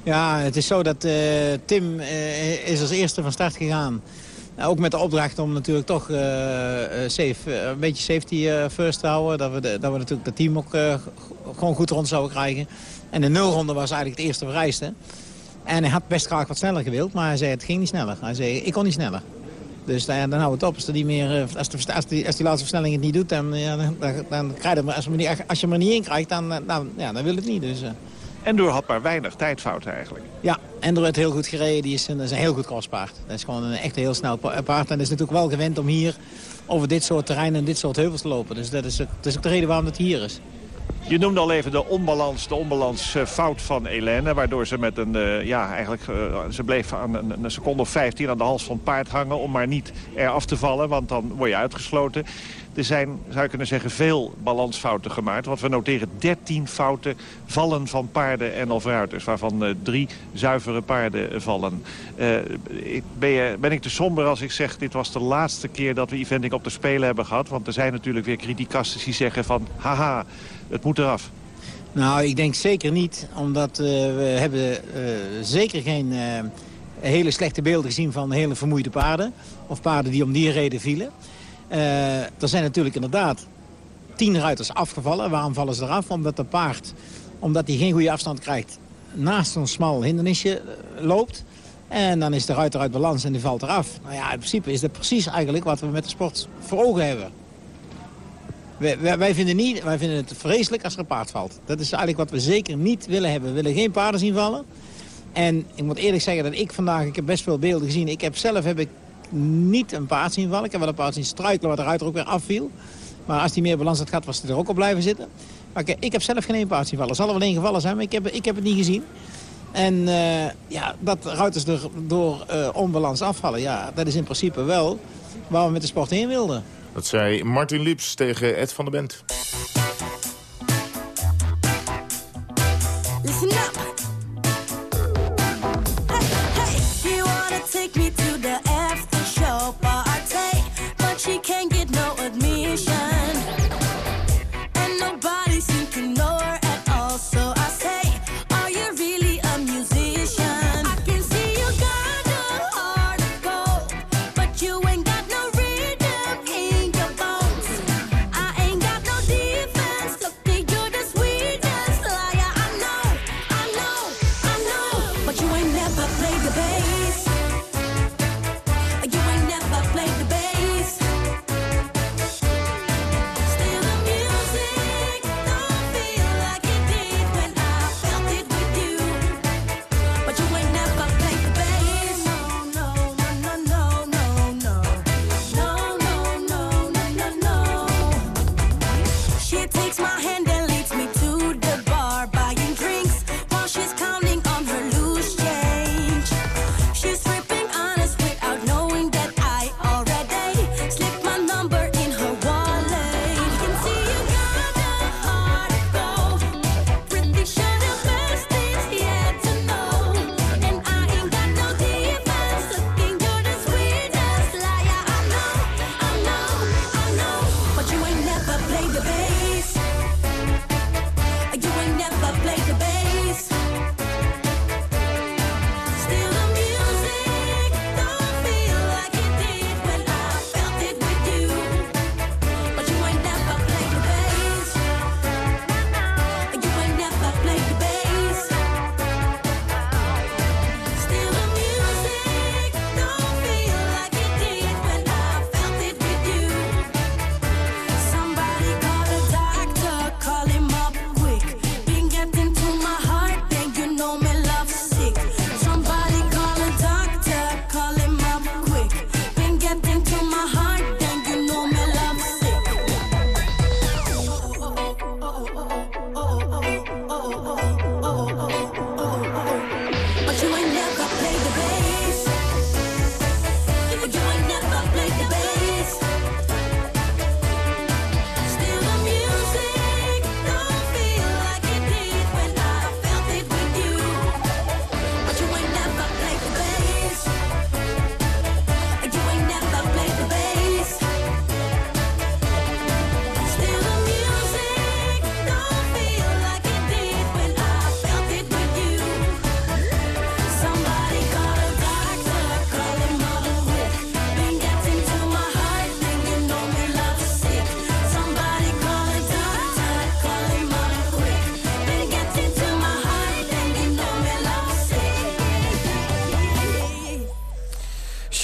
Ja, het is zo dat Tim is als eerste van start gegaan. Ook met de opdracht om natuurlijk toch safe, een beetje safety first te houden. Dat we, dat we natuurlijk het team ook gewoon goed rond zouden krijgen. En de nulronde was eigenlijk het eerste vereiste. En hij had best graag wat sneller gewild, maar hij zei het ging niet sneller. Hij zei ik kon niet sneller. Dus dan, dan houdt het op. Als, die meer, als, de, als, die, als die laatste versnelling het niet doet, dan, ja, dan, dan, krijg je als, niet, als je hem er niet in krijgt, dan, dan, ja, dan wil het niet. Dus, uh. Endor had maar weinig tijdfouten eigenlijk. Ja, Endor heeft heel goed gereden. Die is een, is een heel goed crosspaard. Dat is gewoon een echt heel snel paard. En is natuurlijk wel gewend om hier over dit soort terreinen en dit soort heuvels te lopen. Dus dat is, dat is ook de reden waarom het hier is. Je noemde al even de onbalans, de onbalans uh, fout van Helene. Waardoor ze met een, uh, ja, eigenlijk, uh, ze bleef aan een, een, seconde of 15 aan de hals van het paard hangen. Om maar niet eraf te vallen, want dan word je uitgesloten. Er zijn, zou je kunnen zeggen, veel balansfouten gemaakt. Want we noteren 13 fouten vallen van paarden en of ruiters. Waarvan uh, drie zuivere paarden vallen. Uh, ben, je, ben ik te somber als ik zeg... dit was de laatste keer dat we eventing op de Spelen hebben gehad? Want er zijn natuurlijk weer criticasters die zeggen van... haha, het moet eraf. Nou, ik denk zeker niet. Omdat uh, we hebben zeker geen hele slechte beelden gezien van hele vermoeide paarden. Of paarden die om die reden vielen. Er zijn natuurlijk inderdaad tien ruiters afgevallen. Waarom vallen ze eraf? Omdat de paard, omdat hij geen goede afstand krijgt, naast een smal hindernisje loopt. En dan is de ruiter uit balans en die valt eraf. Nou ja, in principe is dat precies eigenlijk wat we met de sport voor ogen hebben. Wij, wij, vinden niet, wij vinden het vreselijk als er een paard valt. Dat is eigenlijk wat we zeker niet willen hebben. We willen geen paarden zien vallen. En ik moet eerlijk zeggen dat ik vandaag, ik heb best veel beelden gezien. Ik heb zelf heb ik niet een paard zien vallen. Ik heb wel een paard zien struikelen waar de ruiter ook weer afviel. Maar als hij meer balans had gehad, was hij er ook op blijven zitten. Maar ik, ik heb zelf geen paard zien vallen. Er zal er wel één gevallen zijn, maar ik heb, ik heb het niet gezien. En uh, ja, dat ruiters er door uh, onbalans afvallen, ja, dat is in principe wel waar we met de sport heen wilden. Dat zei Martin Lips tegen Ed van der Bent.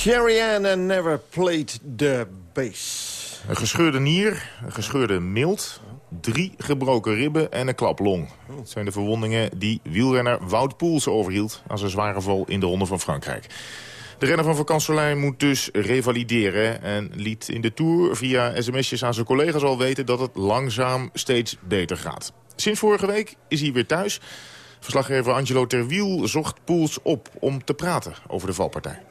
Sherry Ann and never played the bass. Een gescheurde nier, een gescheurde milt, drie gebroken ribben en een klaplong. Dat zijn de verwondingen die wielrenner Wout Poels overhield... aan zijn zware val in de Ronde van Frankrijk. De renner van Vakansolijn moet dus revalideren... en liet in de Tour via sms'jes aan zijn collega's al weten... dat het langzaam steeds beter gaat. Sinds vorige week is hij weer thuis. Verslaggever Angelo Terwiel zocht Poels op om te praten over de valpartij.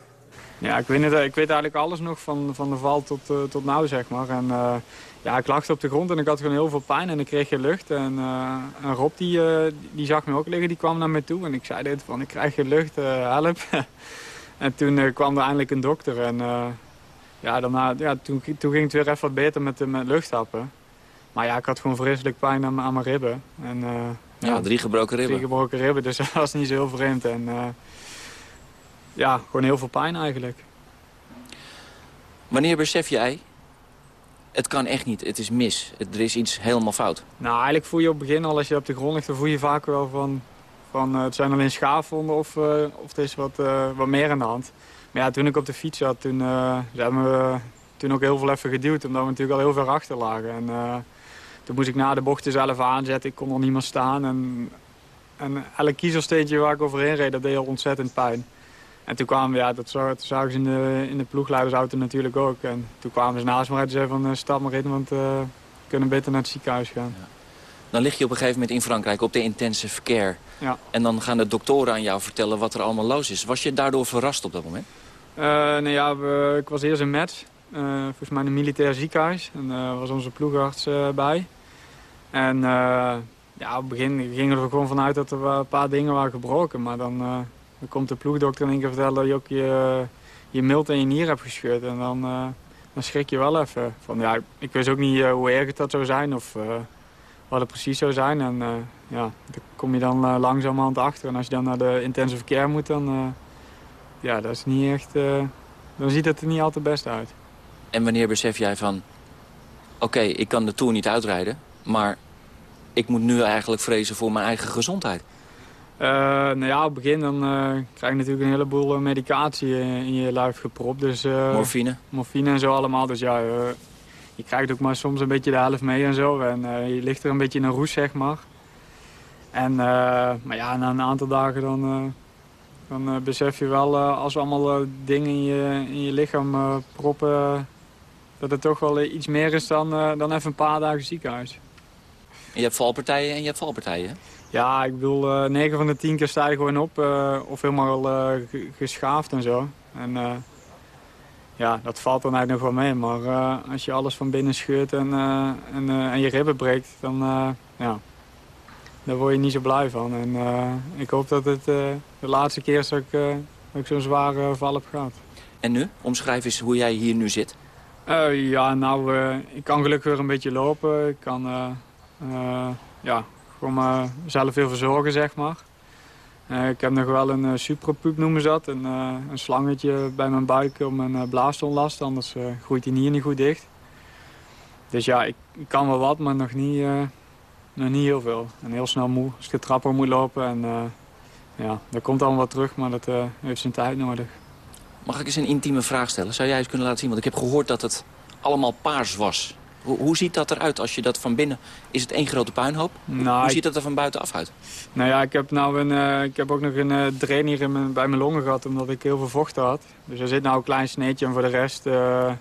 Ja, ik weet, het, ik weet eigenlijk alles nog van, van de val tot, eh, tot nou, zeg maar. En, eh, ja, ik lag op de grond en ik had gewoon heel veel pijn en ik kreeg geen lucht. En, eh, en Rob die, eh, die zag me ook liggen, die kwam naar me toe. En ik zei dit van, ik krijg geen lucht, eh, help. en toen eh, kwam er eindelijk een dokter. En eh, ja, daarna, ja, toen, toen ging het weer even wat beter met, met luchthappen. Maar ja, ik had gewoon vreselijk pijn aan, mijn- aan mijn ribben. En, eh, Ja, drie gebroken ribben. Drie gebroken ribben, dus dat was niet zo heel vreemd. En eh, ja, gewoon heel veel pijn eigenlijk. Wanneer besef jij, het kan echt niet, het is mis, het- er is iets helemaal fout? Nou, eigenlijk voel je op het begin al, als je op de grond ligt, dan voel je vaak wel van... van eh, het zijn alleen schaafwonden of, eh, of er is wat, eh, wat meer aan de hand. Maar ja, toen ik op de fiets zat, toen hebben we toen ook heel veel even geduwd. Omdat we natuurlijk al heel ver achter lagen. En toen moest ik na de bochten zelf aanzetten. Ik kon er niet meer staan. En, en elk kiezelsteentje waar ik overheen reed, dat deed al ontzettend pijn. En toen kwamen we, ja, dat zag- dat zagen ze in de, in de ploegleidersauto natuurlijk ook. En toen kwamen ze naast me uit en zeiden van, eh, stap maar in, want eh, we kunnen beter naar het ziekenhuis gaan. Dan lig je op een gegeven moment in Frankrijk op de intensive care. Ja. En dan gaan de doktoren aan jou vertellen wat er allemaal los is. Was je daardoor verrast op dat moment? Eh, nou ja, we- ik was eerst in Metz, eh, volgens mij in een militair ziekenhuis. En daar was onze ploegarts bij. En ja, op het begin gingen we er gewoon vanuit dat er een paar dingen waren gebroken. Maar dan, dan komt de ploegdokter in één keer vertellen dat je ook je, je milt en je nier hebt gescheurd. En dan, eh, dan schrik je wel even. Van, ja, ik wist ook niet eh, hoe erg het dat zou zijn of eh, wat het precies zou zijn. En ja, daar kom je dan uh, langzamerhand achter. En als je dan naar de intensive care moet, dan... ja, dat is niet echt... dan ziet het er niet altijd best uit. En wanneer besef jij van... oké, ik kan de Tour niet uitrijden... maar ik moet nu eigenlijk vrezen voor mijn eigen gezondheid? Eh, nou ja, op het begin dan eh, krijg je natuurlijk een heleboel eh, medicatie in, je lijf gepropt. Dus, Morfine? Morfine en zo allemaal. Dus ja, je krijgt ook maar soms een beetje de helft mee en zo. En je ligt er een beetje in een roes, zeg maar. En, maar ja, na een aantal dagen dan, dan besef je wel... als we allemaal dingen in je, in je lichaam proppen... dat het toch wel iets meer is dan, dan even een paar dagen ziekenhuis. je hebt valpartijen en je hebt valpartijen. hè? Ja, ik bedoel, eh 9 van de 10 keer sta je gewoon op. eh, of helemaal ge- geschaafd en zo. En ja, dat valt dan eigenlijk nog wel mee. Maar als je alles van binnen scheurt en, en, en je ribben breekt, dan, ja, daar word je niet zo blij van. En ik hoop dat het de laatste keer is dat ik, ik zo'n zware val heb gehad. En nu? Omschrijf eens hoe jij hier nu zit. Ja, nou, ik kan gelukkig weer een beetje lopen. Ik kan ja, gewoon mezelf heel verzorgen, zeg maar. Eh, ik heb nog wel een uh, suprapup noemen ze dat. Een, eh, een slangetje bij mijn buik om uh, blaastonlast. Anders eh, groeit die nier niet goed dicht. Dus ja, ik, kan wel wat, maar nog niet, eh, nog niet heel veel. En heel snel moe als ik de trap op moet lopen. En eh, ja, dat komt allemaal wat terug, maar dat eh, heeft zijn tijd nodig. Mag ik eens een intieme vraag stellen? Zou jij eens kunnen laten zien? Want ik heb gehoord dat het allemaal paars was. Hoe, hoe ziet dat eruit als je dat van binnen... Is het één grote puinhoop? Nou, hoe ziet dat er van buitenaf uit? Nou ja, ik heb, nou een, eh, ik heb ook nog een eh drain hier in mijn, bij mijn longen gehad, omdat ik heel veel vocht had. Dus er zit nou een klein sneetje en voor de rest eh,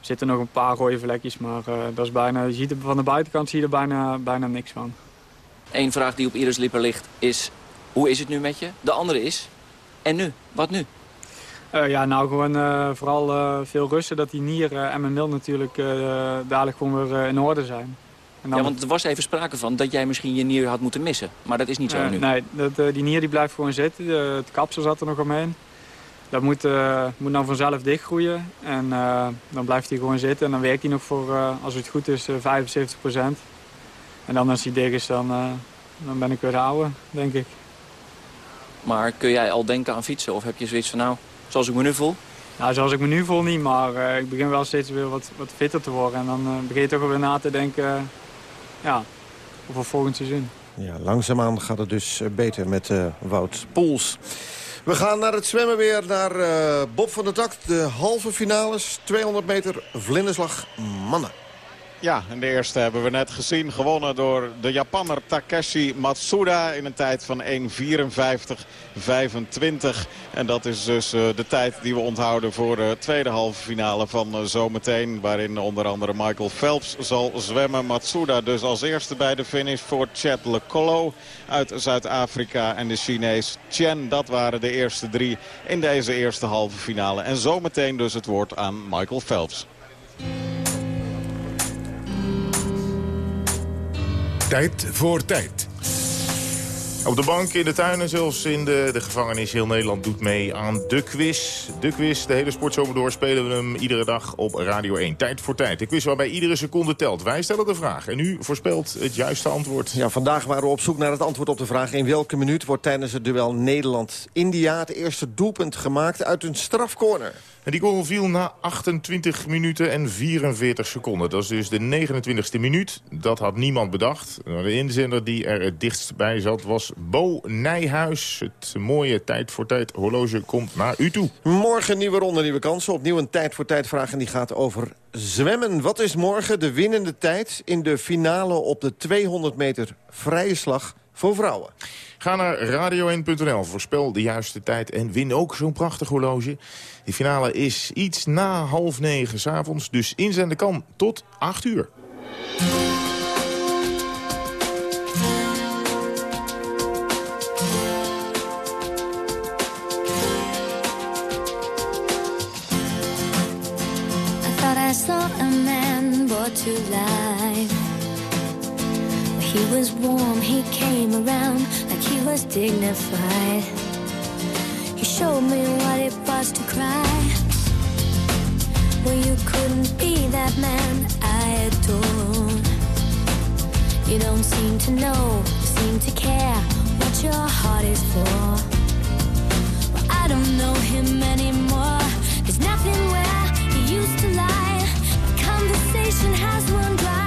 zitten nog een paar rode vlekjes. Maar dat is bijna, je ziet er, van de buitenkant zie je er bijna, bijna niks van. Eén vraag die op ieders lippen ligt is... Hoe is het nu met je? De andere is... En nu? Wat nu? Eh, ja, nou gewoon eh, vooral eh, veel rusten, dat die nier en mijn mil natuurlijk dadelijk gewoon weer in orde zijn. En dan- Ja, want er was even sprake van dat jij misschien je nier had moeten missen. Maar dat is niet zo nu. Nee, dat, die nier die blijft gewoon zitten. Het kapsel zat er nog omheen. Dat moet, moet dan vanzelf dichtgroeien. En dan blijft hij gewoon zitten. En dan werkt hij nog voor, als het goed is, eh 75% En dan als hij dicht is, dan, dan ben ik weer de oude, denk ik. Maar kun jij al denken aan fietsen? Of heb je zoiets van nou, zoals ik me nu voel? Nou, zoals ik me nu voel niet, maar eh, ik begin wel steeds weer wat, wat fitter te worden. En dan eh, begin je toch wel weer na te denken eh, ja, over volgend seizoen. Ja, langzaamaan gaat het dus beter met eh, Wout Poels. We gaan naar het zwemmen weer, naar eh, Bob van der Tak. De halve finales, 200 meter vlinderslag mannen. Ja, en de eerste hebben we net gezien. Gewonnen door de Japanner Takeshi Matsuda in een tijd van 1.54.25. En dat is dus eh, de tijd die we onthouden voor de tweede halve finale van eh, zometeen. Waarin onder andere Michael Phelps zal zwemmen. Matsuda dus als eerste bij de finish voor Chet Lecolo uit Zuid-Afrika. En de Chinees Chen, dat waren de eerste drie in deze eerste halve finale. En zometeen dus het woord aan Michael Phelps. Tijd voor tijd. Op de bank, in de tuin en zelfs in de, de gevangenis. Heel Nederland doet mee aan de quiz. De quiz, de hele sportzomer door spelen we hem iedere dag op Radio 1. Tijd voor tijd. De quiz waarbij iedere seconde telt. Wij stellen de vraag en u voorspelt het juiste antwoord. Ja, vandaag waren we op zoek naar het antwoord op de vraag... in welke minuut wordt tijdens het duel Nederland-India... het eerste doelpunt gemaakt uit een strafcorner? En die goal viel na 28 minuten en 44 seconden. Dat is dus de 29e minuut. Dat had niemand bedacht. De inzender die er het dichtst bij zat was Bo Nijhuis. Het mooie tijd voor tijd horloge komt naar u toe. Morgen nieuwe ronde, nieuwe kansen. Opnieuw een tijd voor tijd vraag en die gaat over zwemmen. Wat is morgen de winnende tijd in de finale op de 200 meter vrije slag voor vrouwen? Ga naar radio1.nl, voorspel de juiste tijd en win ook zo'n prachtig horloge. Die finale is iets na half negen s'avonds, dus inzenden kan tot 8 uur. To life. He was warm, he came around was dignified. He showed me what it was to cry. Well, you couldn't be that man I adore. You don't seem to know, seem to care what your heart is for. Well, I don't know him anymore. There's nothing where he used to lie. My conversation has run dry.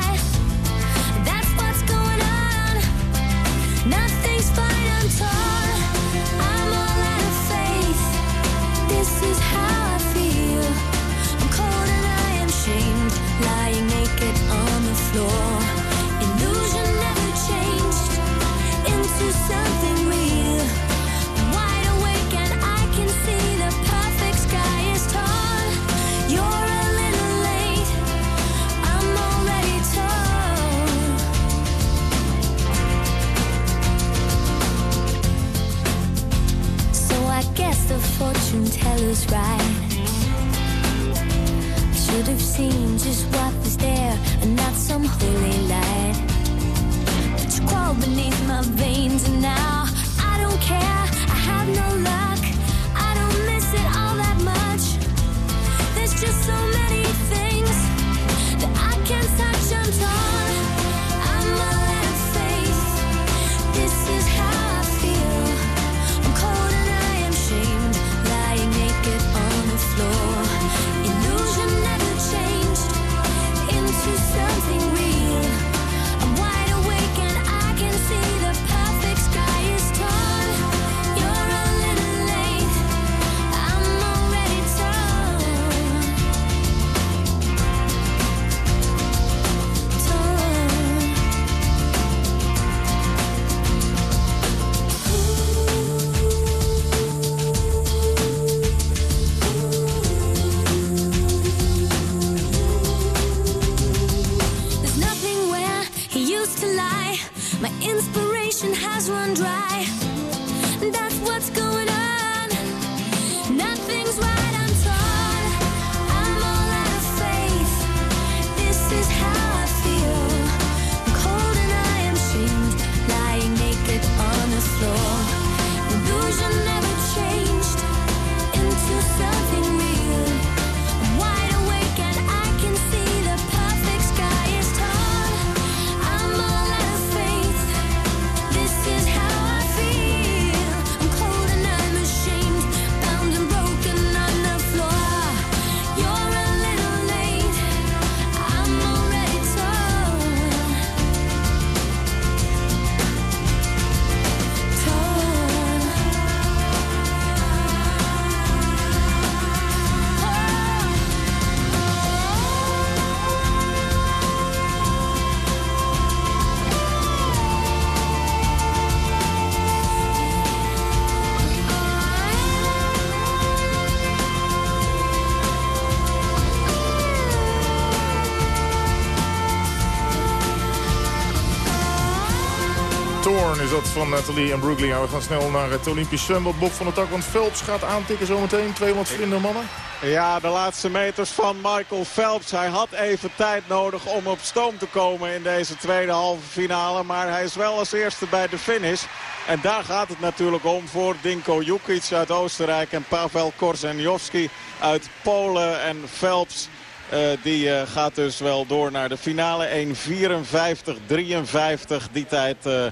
Van Nathalie en Brooklyn. We gaan snel naar het Olympisch zwembad. Bob van der Tak, want Phelps gaat aantikken zometeen. 200 vlinder mannen. Ja, de laatste meters van Michael Phelps. Hij had even tijd nodig om op stoom te komen in deze tweede halve finale. Maar hij is wel als eerste bij de finish. En daar gaat het natuurlijk om voor Dinko Jukic uit Oostenrijk en Pavel Korzenjowski uit Polen. En Phelps eh, die eh, gaat dus wel door naar de finale. 1.54-53. Die tijd eh,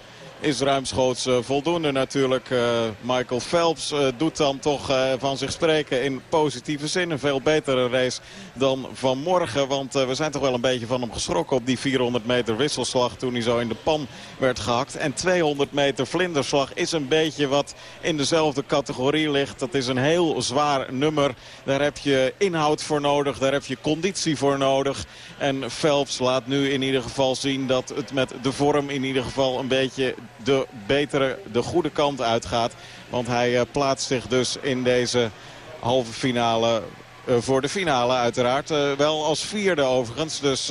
is ruimschoots eh, voldoende natuurlijk. Eh, Michael Phelps eh, doet dan toch van zich spreken in positieve zin. Een veel betere race dan vanmorgen. Want we zijn toch wel een beetje van hem geschrokken op die 400 meter wisselslag. Toen hij zo in de pan werd gehakt. En 200 meter vlinderslag is een beetje wat in dezelfde categorie ligt. Dat is een heel zwaar nummer. Daar heb je inhoud voor nodig. Daar heb je conditie voor nodig. En Phelps laat nu in ieder geval zien dat het met de vorm in ieder geval een beetje de betere, de goede kant uitgaat. Want hij eh, plaatst zich dus in deze halve finale eh, voor de finale uiteraard. Eh, wel als vierde overigens. Dus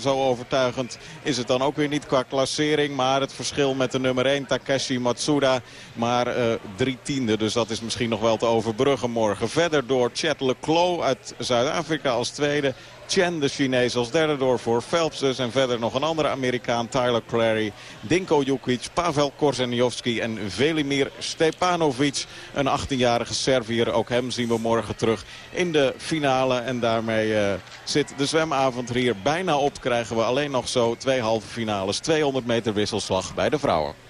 zo overtuigend is het dan ook weer niet qua klassering. Maar het verschil met de nummer 1 Takeshi Matsuda. Maar drie tiende. Dus dat is misschien nog wel te overbruggen morgen. Verder door Chet Leclos uit Zuid-Afrika als tweede. Chen, de Chinees, als derde door voor Phelps dus. En verder nog een andere Amerikaan, Tyler Clary. Dinko Jukic, Pavel Korzenjowski en Velimir Stepanovic. Een 18-jarige Serviër. Ook hem zien we morgen terug in de finale. En daarmee eh, zit de zwemavond er hier bijna op. Krijgen we alleen nog zo twee halve finales. 200 meter wisselslag bij de vrouwen.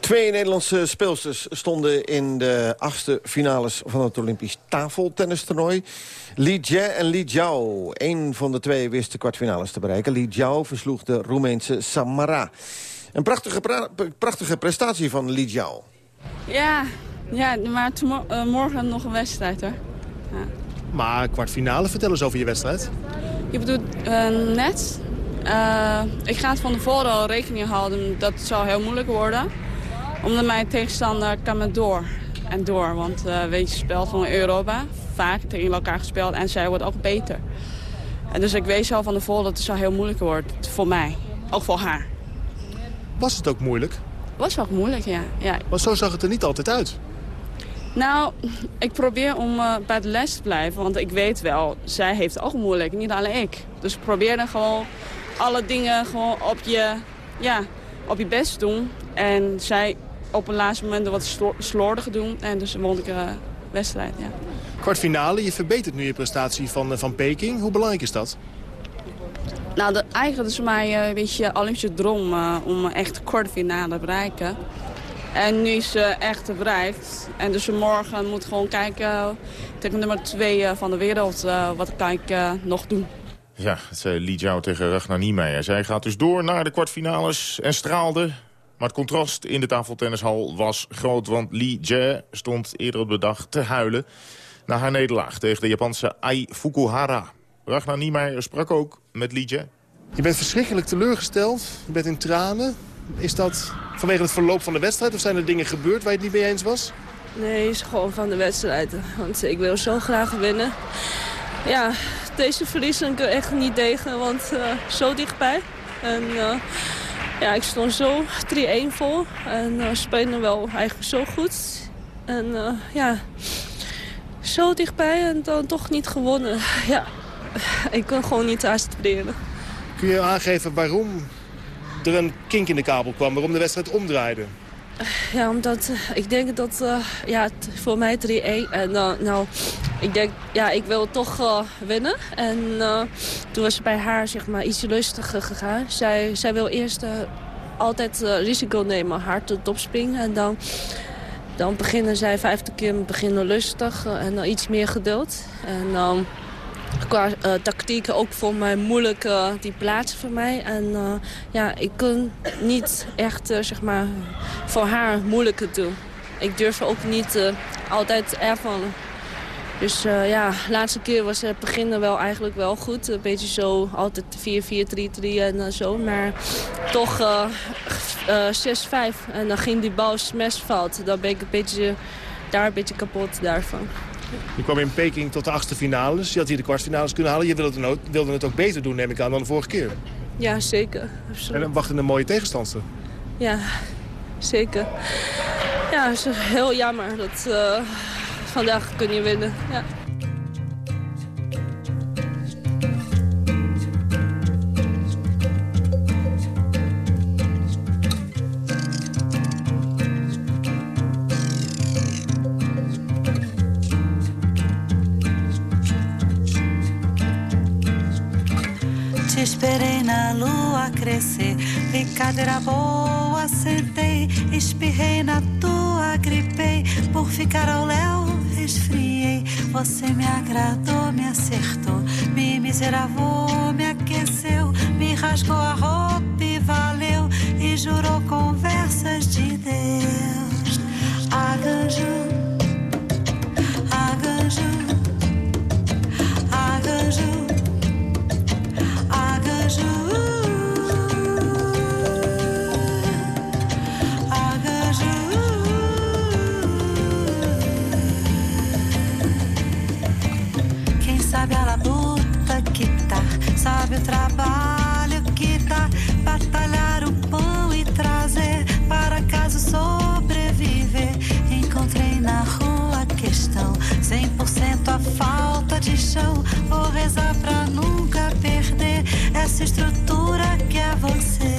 Twee Nederlandse speelsters stonden in de achtste finales van het Olympisch tafeltennistoernooi. Li Jie en Li Jiao. Eén van de twee wist de kwartfinales te bereiken. Li Jiao versloeg de Roemeense Samara. Een prachtige, pra- prachtige prestatie van Li Jiao. Ja, ja maar eh, morgen nog een wedstrijd hoor. Maar kwartfinale, vertel eens over je wedstrijd. Je bedoelt eh, net? Eh, ik ga het van tevoren al rekening houden dat het zou heel moeilijk worden. Omdat mijn tegenstander kan met door en door. Want eh, weet je, speelt van Europa, vaak tegen elkaar gespeeld en zij wordt ook beter. En dus ik weet al van tevoren dat het zou heel moeilijk worden voor mij. Ook voor haar. Was het ook moeilijk? Was ook moeilijk, ja. ja. Maar zo zag het er niet altijd uit. Nou, ik probeer om eh, bij de les te blijven, want ik weet wel, zij heeft het ook moeilijk, niet alleen ik. Dus ik probeer dan gewoon alle dingen gewoon op je, ja, op je best doen. En zij op een laatste moment wat slo- slordiger doen. En dus won ik de wedstrijd, ja. Kwartfinale, je verbetert nu je prestatie van, eh, van Peking. Hoe belangrijk is dat? Nou, de, eigenlijk is voor mij eh, een beetje Olympische droom eh, om echt kwartfinale te bereiken. En nu is ze echt bereikt. En dus morgen moet ik gewoon kijken eh, tegen nummer 2 van de wereld. eh, wat kan ik eh, nog doen. Ja, het zei Li Jiao tegen Ragnar Niemeyer. Zij gaat dus door naar de kwartfinales en straalde. Maar het contrast in de tafeltennishal was groot... want Li Jie stond eerder op de dag te huilen... na haar nederlaag tegen de Japanse Ai Fukuhara. Ragnar Niemeyer sprak ook met Li Jie. Je bent verschrikkelijk teleurgesteld. Je bent in tranen. Is dat vanwege het verloop van de wedstrijd? Of zijn er dingen gebeurd waar je het niet mee eens was? Nee, is gewoon van de wedstrijd. Want ik wil zo graag winnen. Ja, deze verliezen ik echt niet tegen, want eh, zo dichtbij. En eh, ja, ik stond zo 3-1 voor. En uh, wel eigenlijk zo goed. En ja, zo dichtbij en dan toch niet gewonnen. Ja, ik kon gewoon niet accepteren. Kun je aangeven waarom er een kink in de kabel kwam? Waarom de wedstrijd omdraaide? Ja, omdat eh, ik denk dat, eh, ja, voor mij 3-1. En eh, nou, ik denk, ja, ik wil toch eh, winnen. En toen was het bij haar, zeg maar, iets rustiger gegaan. Zij, zij wil eerst altijd risico nemen, hard de top springen. En dan, dan beginnen zij 50 keer beginnen rustig eh, en dan iets meer geduld. En dan qua eh, tactieken ook voor mij moeilijk eh, die plaatsen voor mij. En eh, ja, ik kon niet echt zeg maar voor haar moeilijker doen. Ik durf ook niet altijd ervan. Dus ja, laatste keer was het beginnen wel eigenlijk wel goed. Een beetje zo, altijd 4-4-3-3 en zo. Maar toch eh, eh, 6-5. En dan ging die bal smash fout. Dan ben ik een beetje, daar een beetje kapot daarvan. Je kwam in Peking tot de achtste finales. Je had hier de kwartfinales kunnen halen. Je wilde het, ook- wilde het ook beter doen, neem ik aan, dan de vorige keer. Ja, zeker. Absoluut. En dan wachten een mooie tegenstander. Ja, zeker. Ja, het is heel jammer dat eh, vandaag kun je winnen. Ja. Lua crescer, brincadeira boa, sentei, espirrei na tua, gripei, por ficar ao léu, resfriei. Você me agradou, me acertou, me miseravou, me aqueceu, me rasgou a roupa e valeu, e jurou conversas de Deus. Arranjo, sabe o trabalho que dá, batalhar o pão e trazer para casa sobreviver. Encontrei na rua a questão, 100% a falta de chão. Vou rezar pra nunca perder essa estrutura que é você.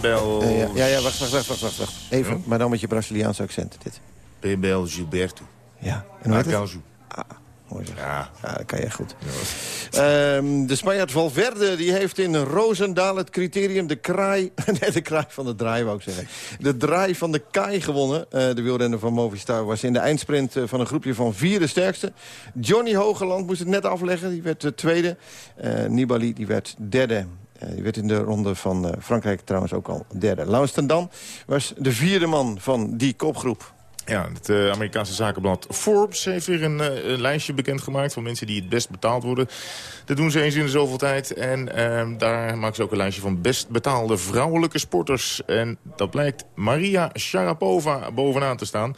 Bebel... Eh, ja, ja, ja, wacht, wacht, wacht, wacht, wacht, wacht. Even, maar dan met je Braziliaanse accent, dit. Bebel Gilberto. Ja. En hoe heet? Arcanjo. Mooi zeg. Ja. Ja, dat kan je goed. Ehm, de Spanjaard Valverde die heeft in Roosendaal het criterium de kraai... nee, de kraai van de draai, wou ik zeggen. De draai van de kaai gewonnen. Eh, de wielrenner van Movistar was in de eindsprint eh, van een groepje van vier de sterkste. Johnny Hogeland moest het net afleggen. Die werd de tweede. Nibali die werd derde. Eh, die werd in de ronde van eh, Frankrijk trouwens ook al derde. Ten Dam was de vierde man van die kopgroep. Ja, het eh, Amerikaanse zakenblad Forbes heeft weer een, eh, een lijstje bekendgemaakt... van mensen die het best betaald worden. Dat doen ze eens in de zoveel tijd. En ehm, daar maken ze ook een lijstje van best betaalde vrouwelijke sporters. En dat blijkt Maria Sharapova bovenaan te staan.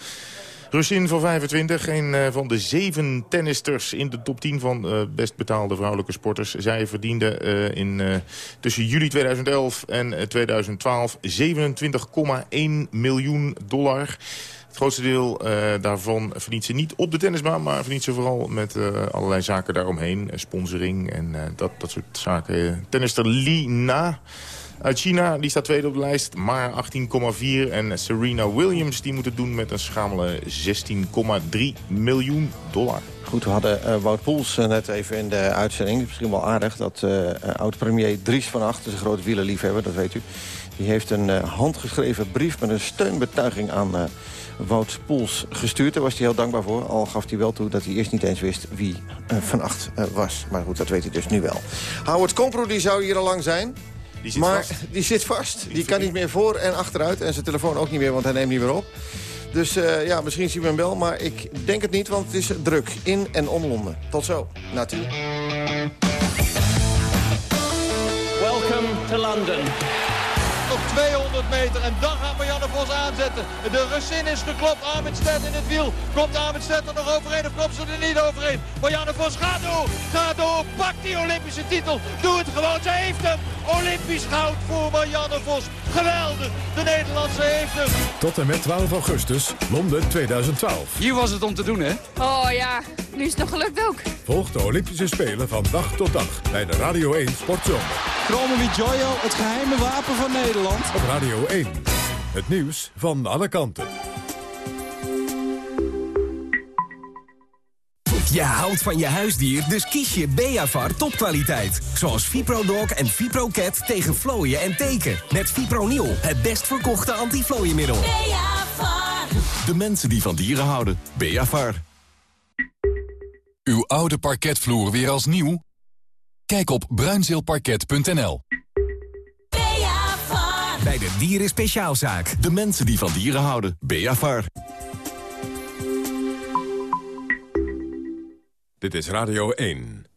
Russin van 25, een van de zeven tennisters in de top 10 van eh, best betaalde vrouwelijke sporters. Zij verdiende eh, in, eh, tussen juli 2011 en eh, 2012 27,1 miljoen dollar. Het grootste deel daarvan verdient ze niet op de tennisbaan... maar verdient ze vooral met allerlei zaken daaromheen. sponsoring en dat, dat soort zaken. Tennister Li Na uit China, die staat tweede op de lijst. Maar 18,4. En Serena Williams, die moet het doen met een schamele 16,3 miljoen dollar. Goed, we hadden eh, Wout Poels eh, net even in de uitzending. Misschien wel aardig dat eh, oud-premier Dries van Acht... is een grote wielerliefhebber, dat weet u... die heeft een handgeschreven brief met een steunbetuiging aan Wout Poels gestuurd. Daar was hij heel dankbaar voor. Al gaf hij wel toe dat hij eerst niet eens wist wie Van Acht was. Maar goed, dat weet hij dus nu wel. Howard Kompro, die zou hier al lang zijn... Die zit maar vast. die zit vast. Die, kan niet meer voor en achteruit. En zijn telefoon ook niet meer, want hij neemt niet meer op. Dus eh, ja, misschien zien we hem wel, maar ik denk het niet, want het is druk in en om Londen. Tot zo, natuur. Welcome to London. Nog 200 meter en dan gaat Marianne Vos aanzetten. De Russin is geklopt. Armitstedt in het wiel. Komt Armitstedt er nog overheen of komt ze er niet overheen? Marianne Vos gaat door. Gaat door. Pakt die Olympische titel. Doe het gewoon. Ze heeft hem. Olympisch goud voor Marianne Vos. Geweldig. De Nederlandse heeft hem. Tot en met 12 augustus, Londen 2012. Hier was het om te doen, hè? Oh ja, nu is het nog gelukt ook. Volg de Olympische Spelen van dag tot dag bij de Radio 1 Sportzomer. Chromo Joyo, het geheime wapen van Nederland. Op Radio 1. Het nieuws van alle kanten. Je houdt van je huisdier, dus kies je Beavar topkwaliteit. Zoals ViproDog en ViproCat tegen vlooien en teken. Met Fipronil, het best verkochte antiflooienmiddel. Beavar. De mensen die van dieren houden. Beavar. Uw oude parketvloer weer als nieuw? Kijk op bruinzeelparket.nl. Bij de Dieren Speciaalzaak. De mensen die van dieren houden. Beavar. Dit is Radio 1.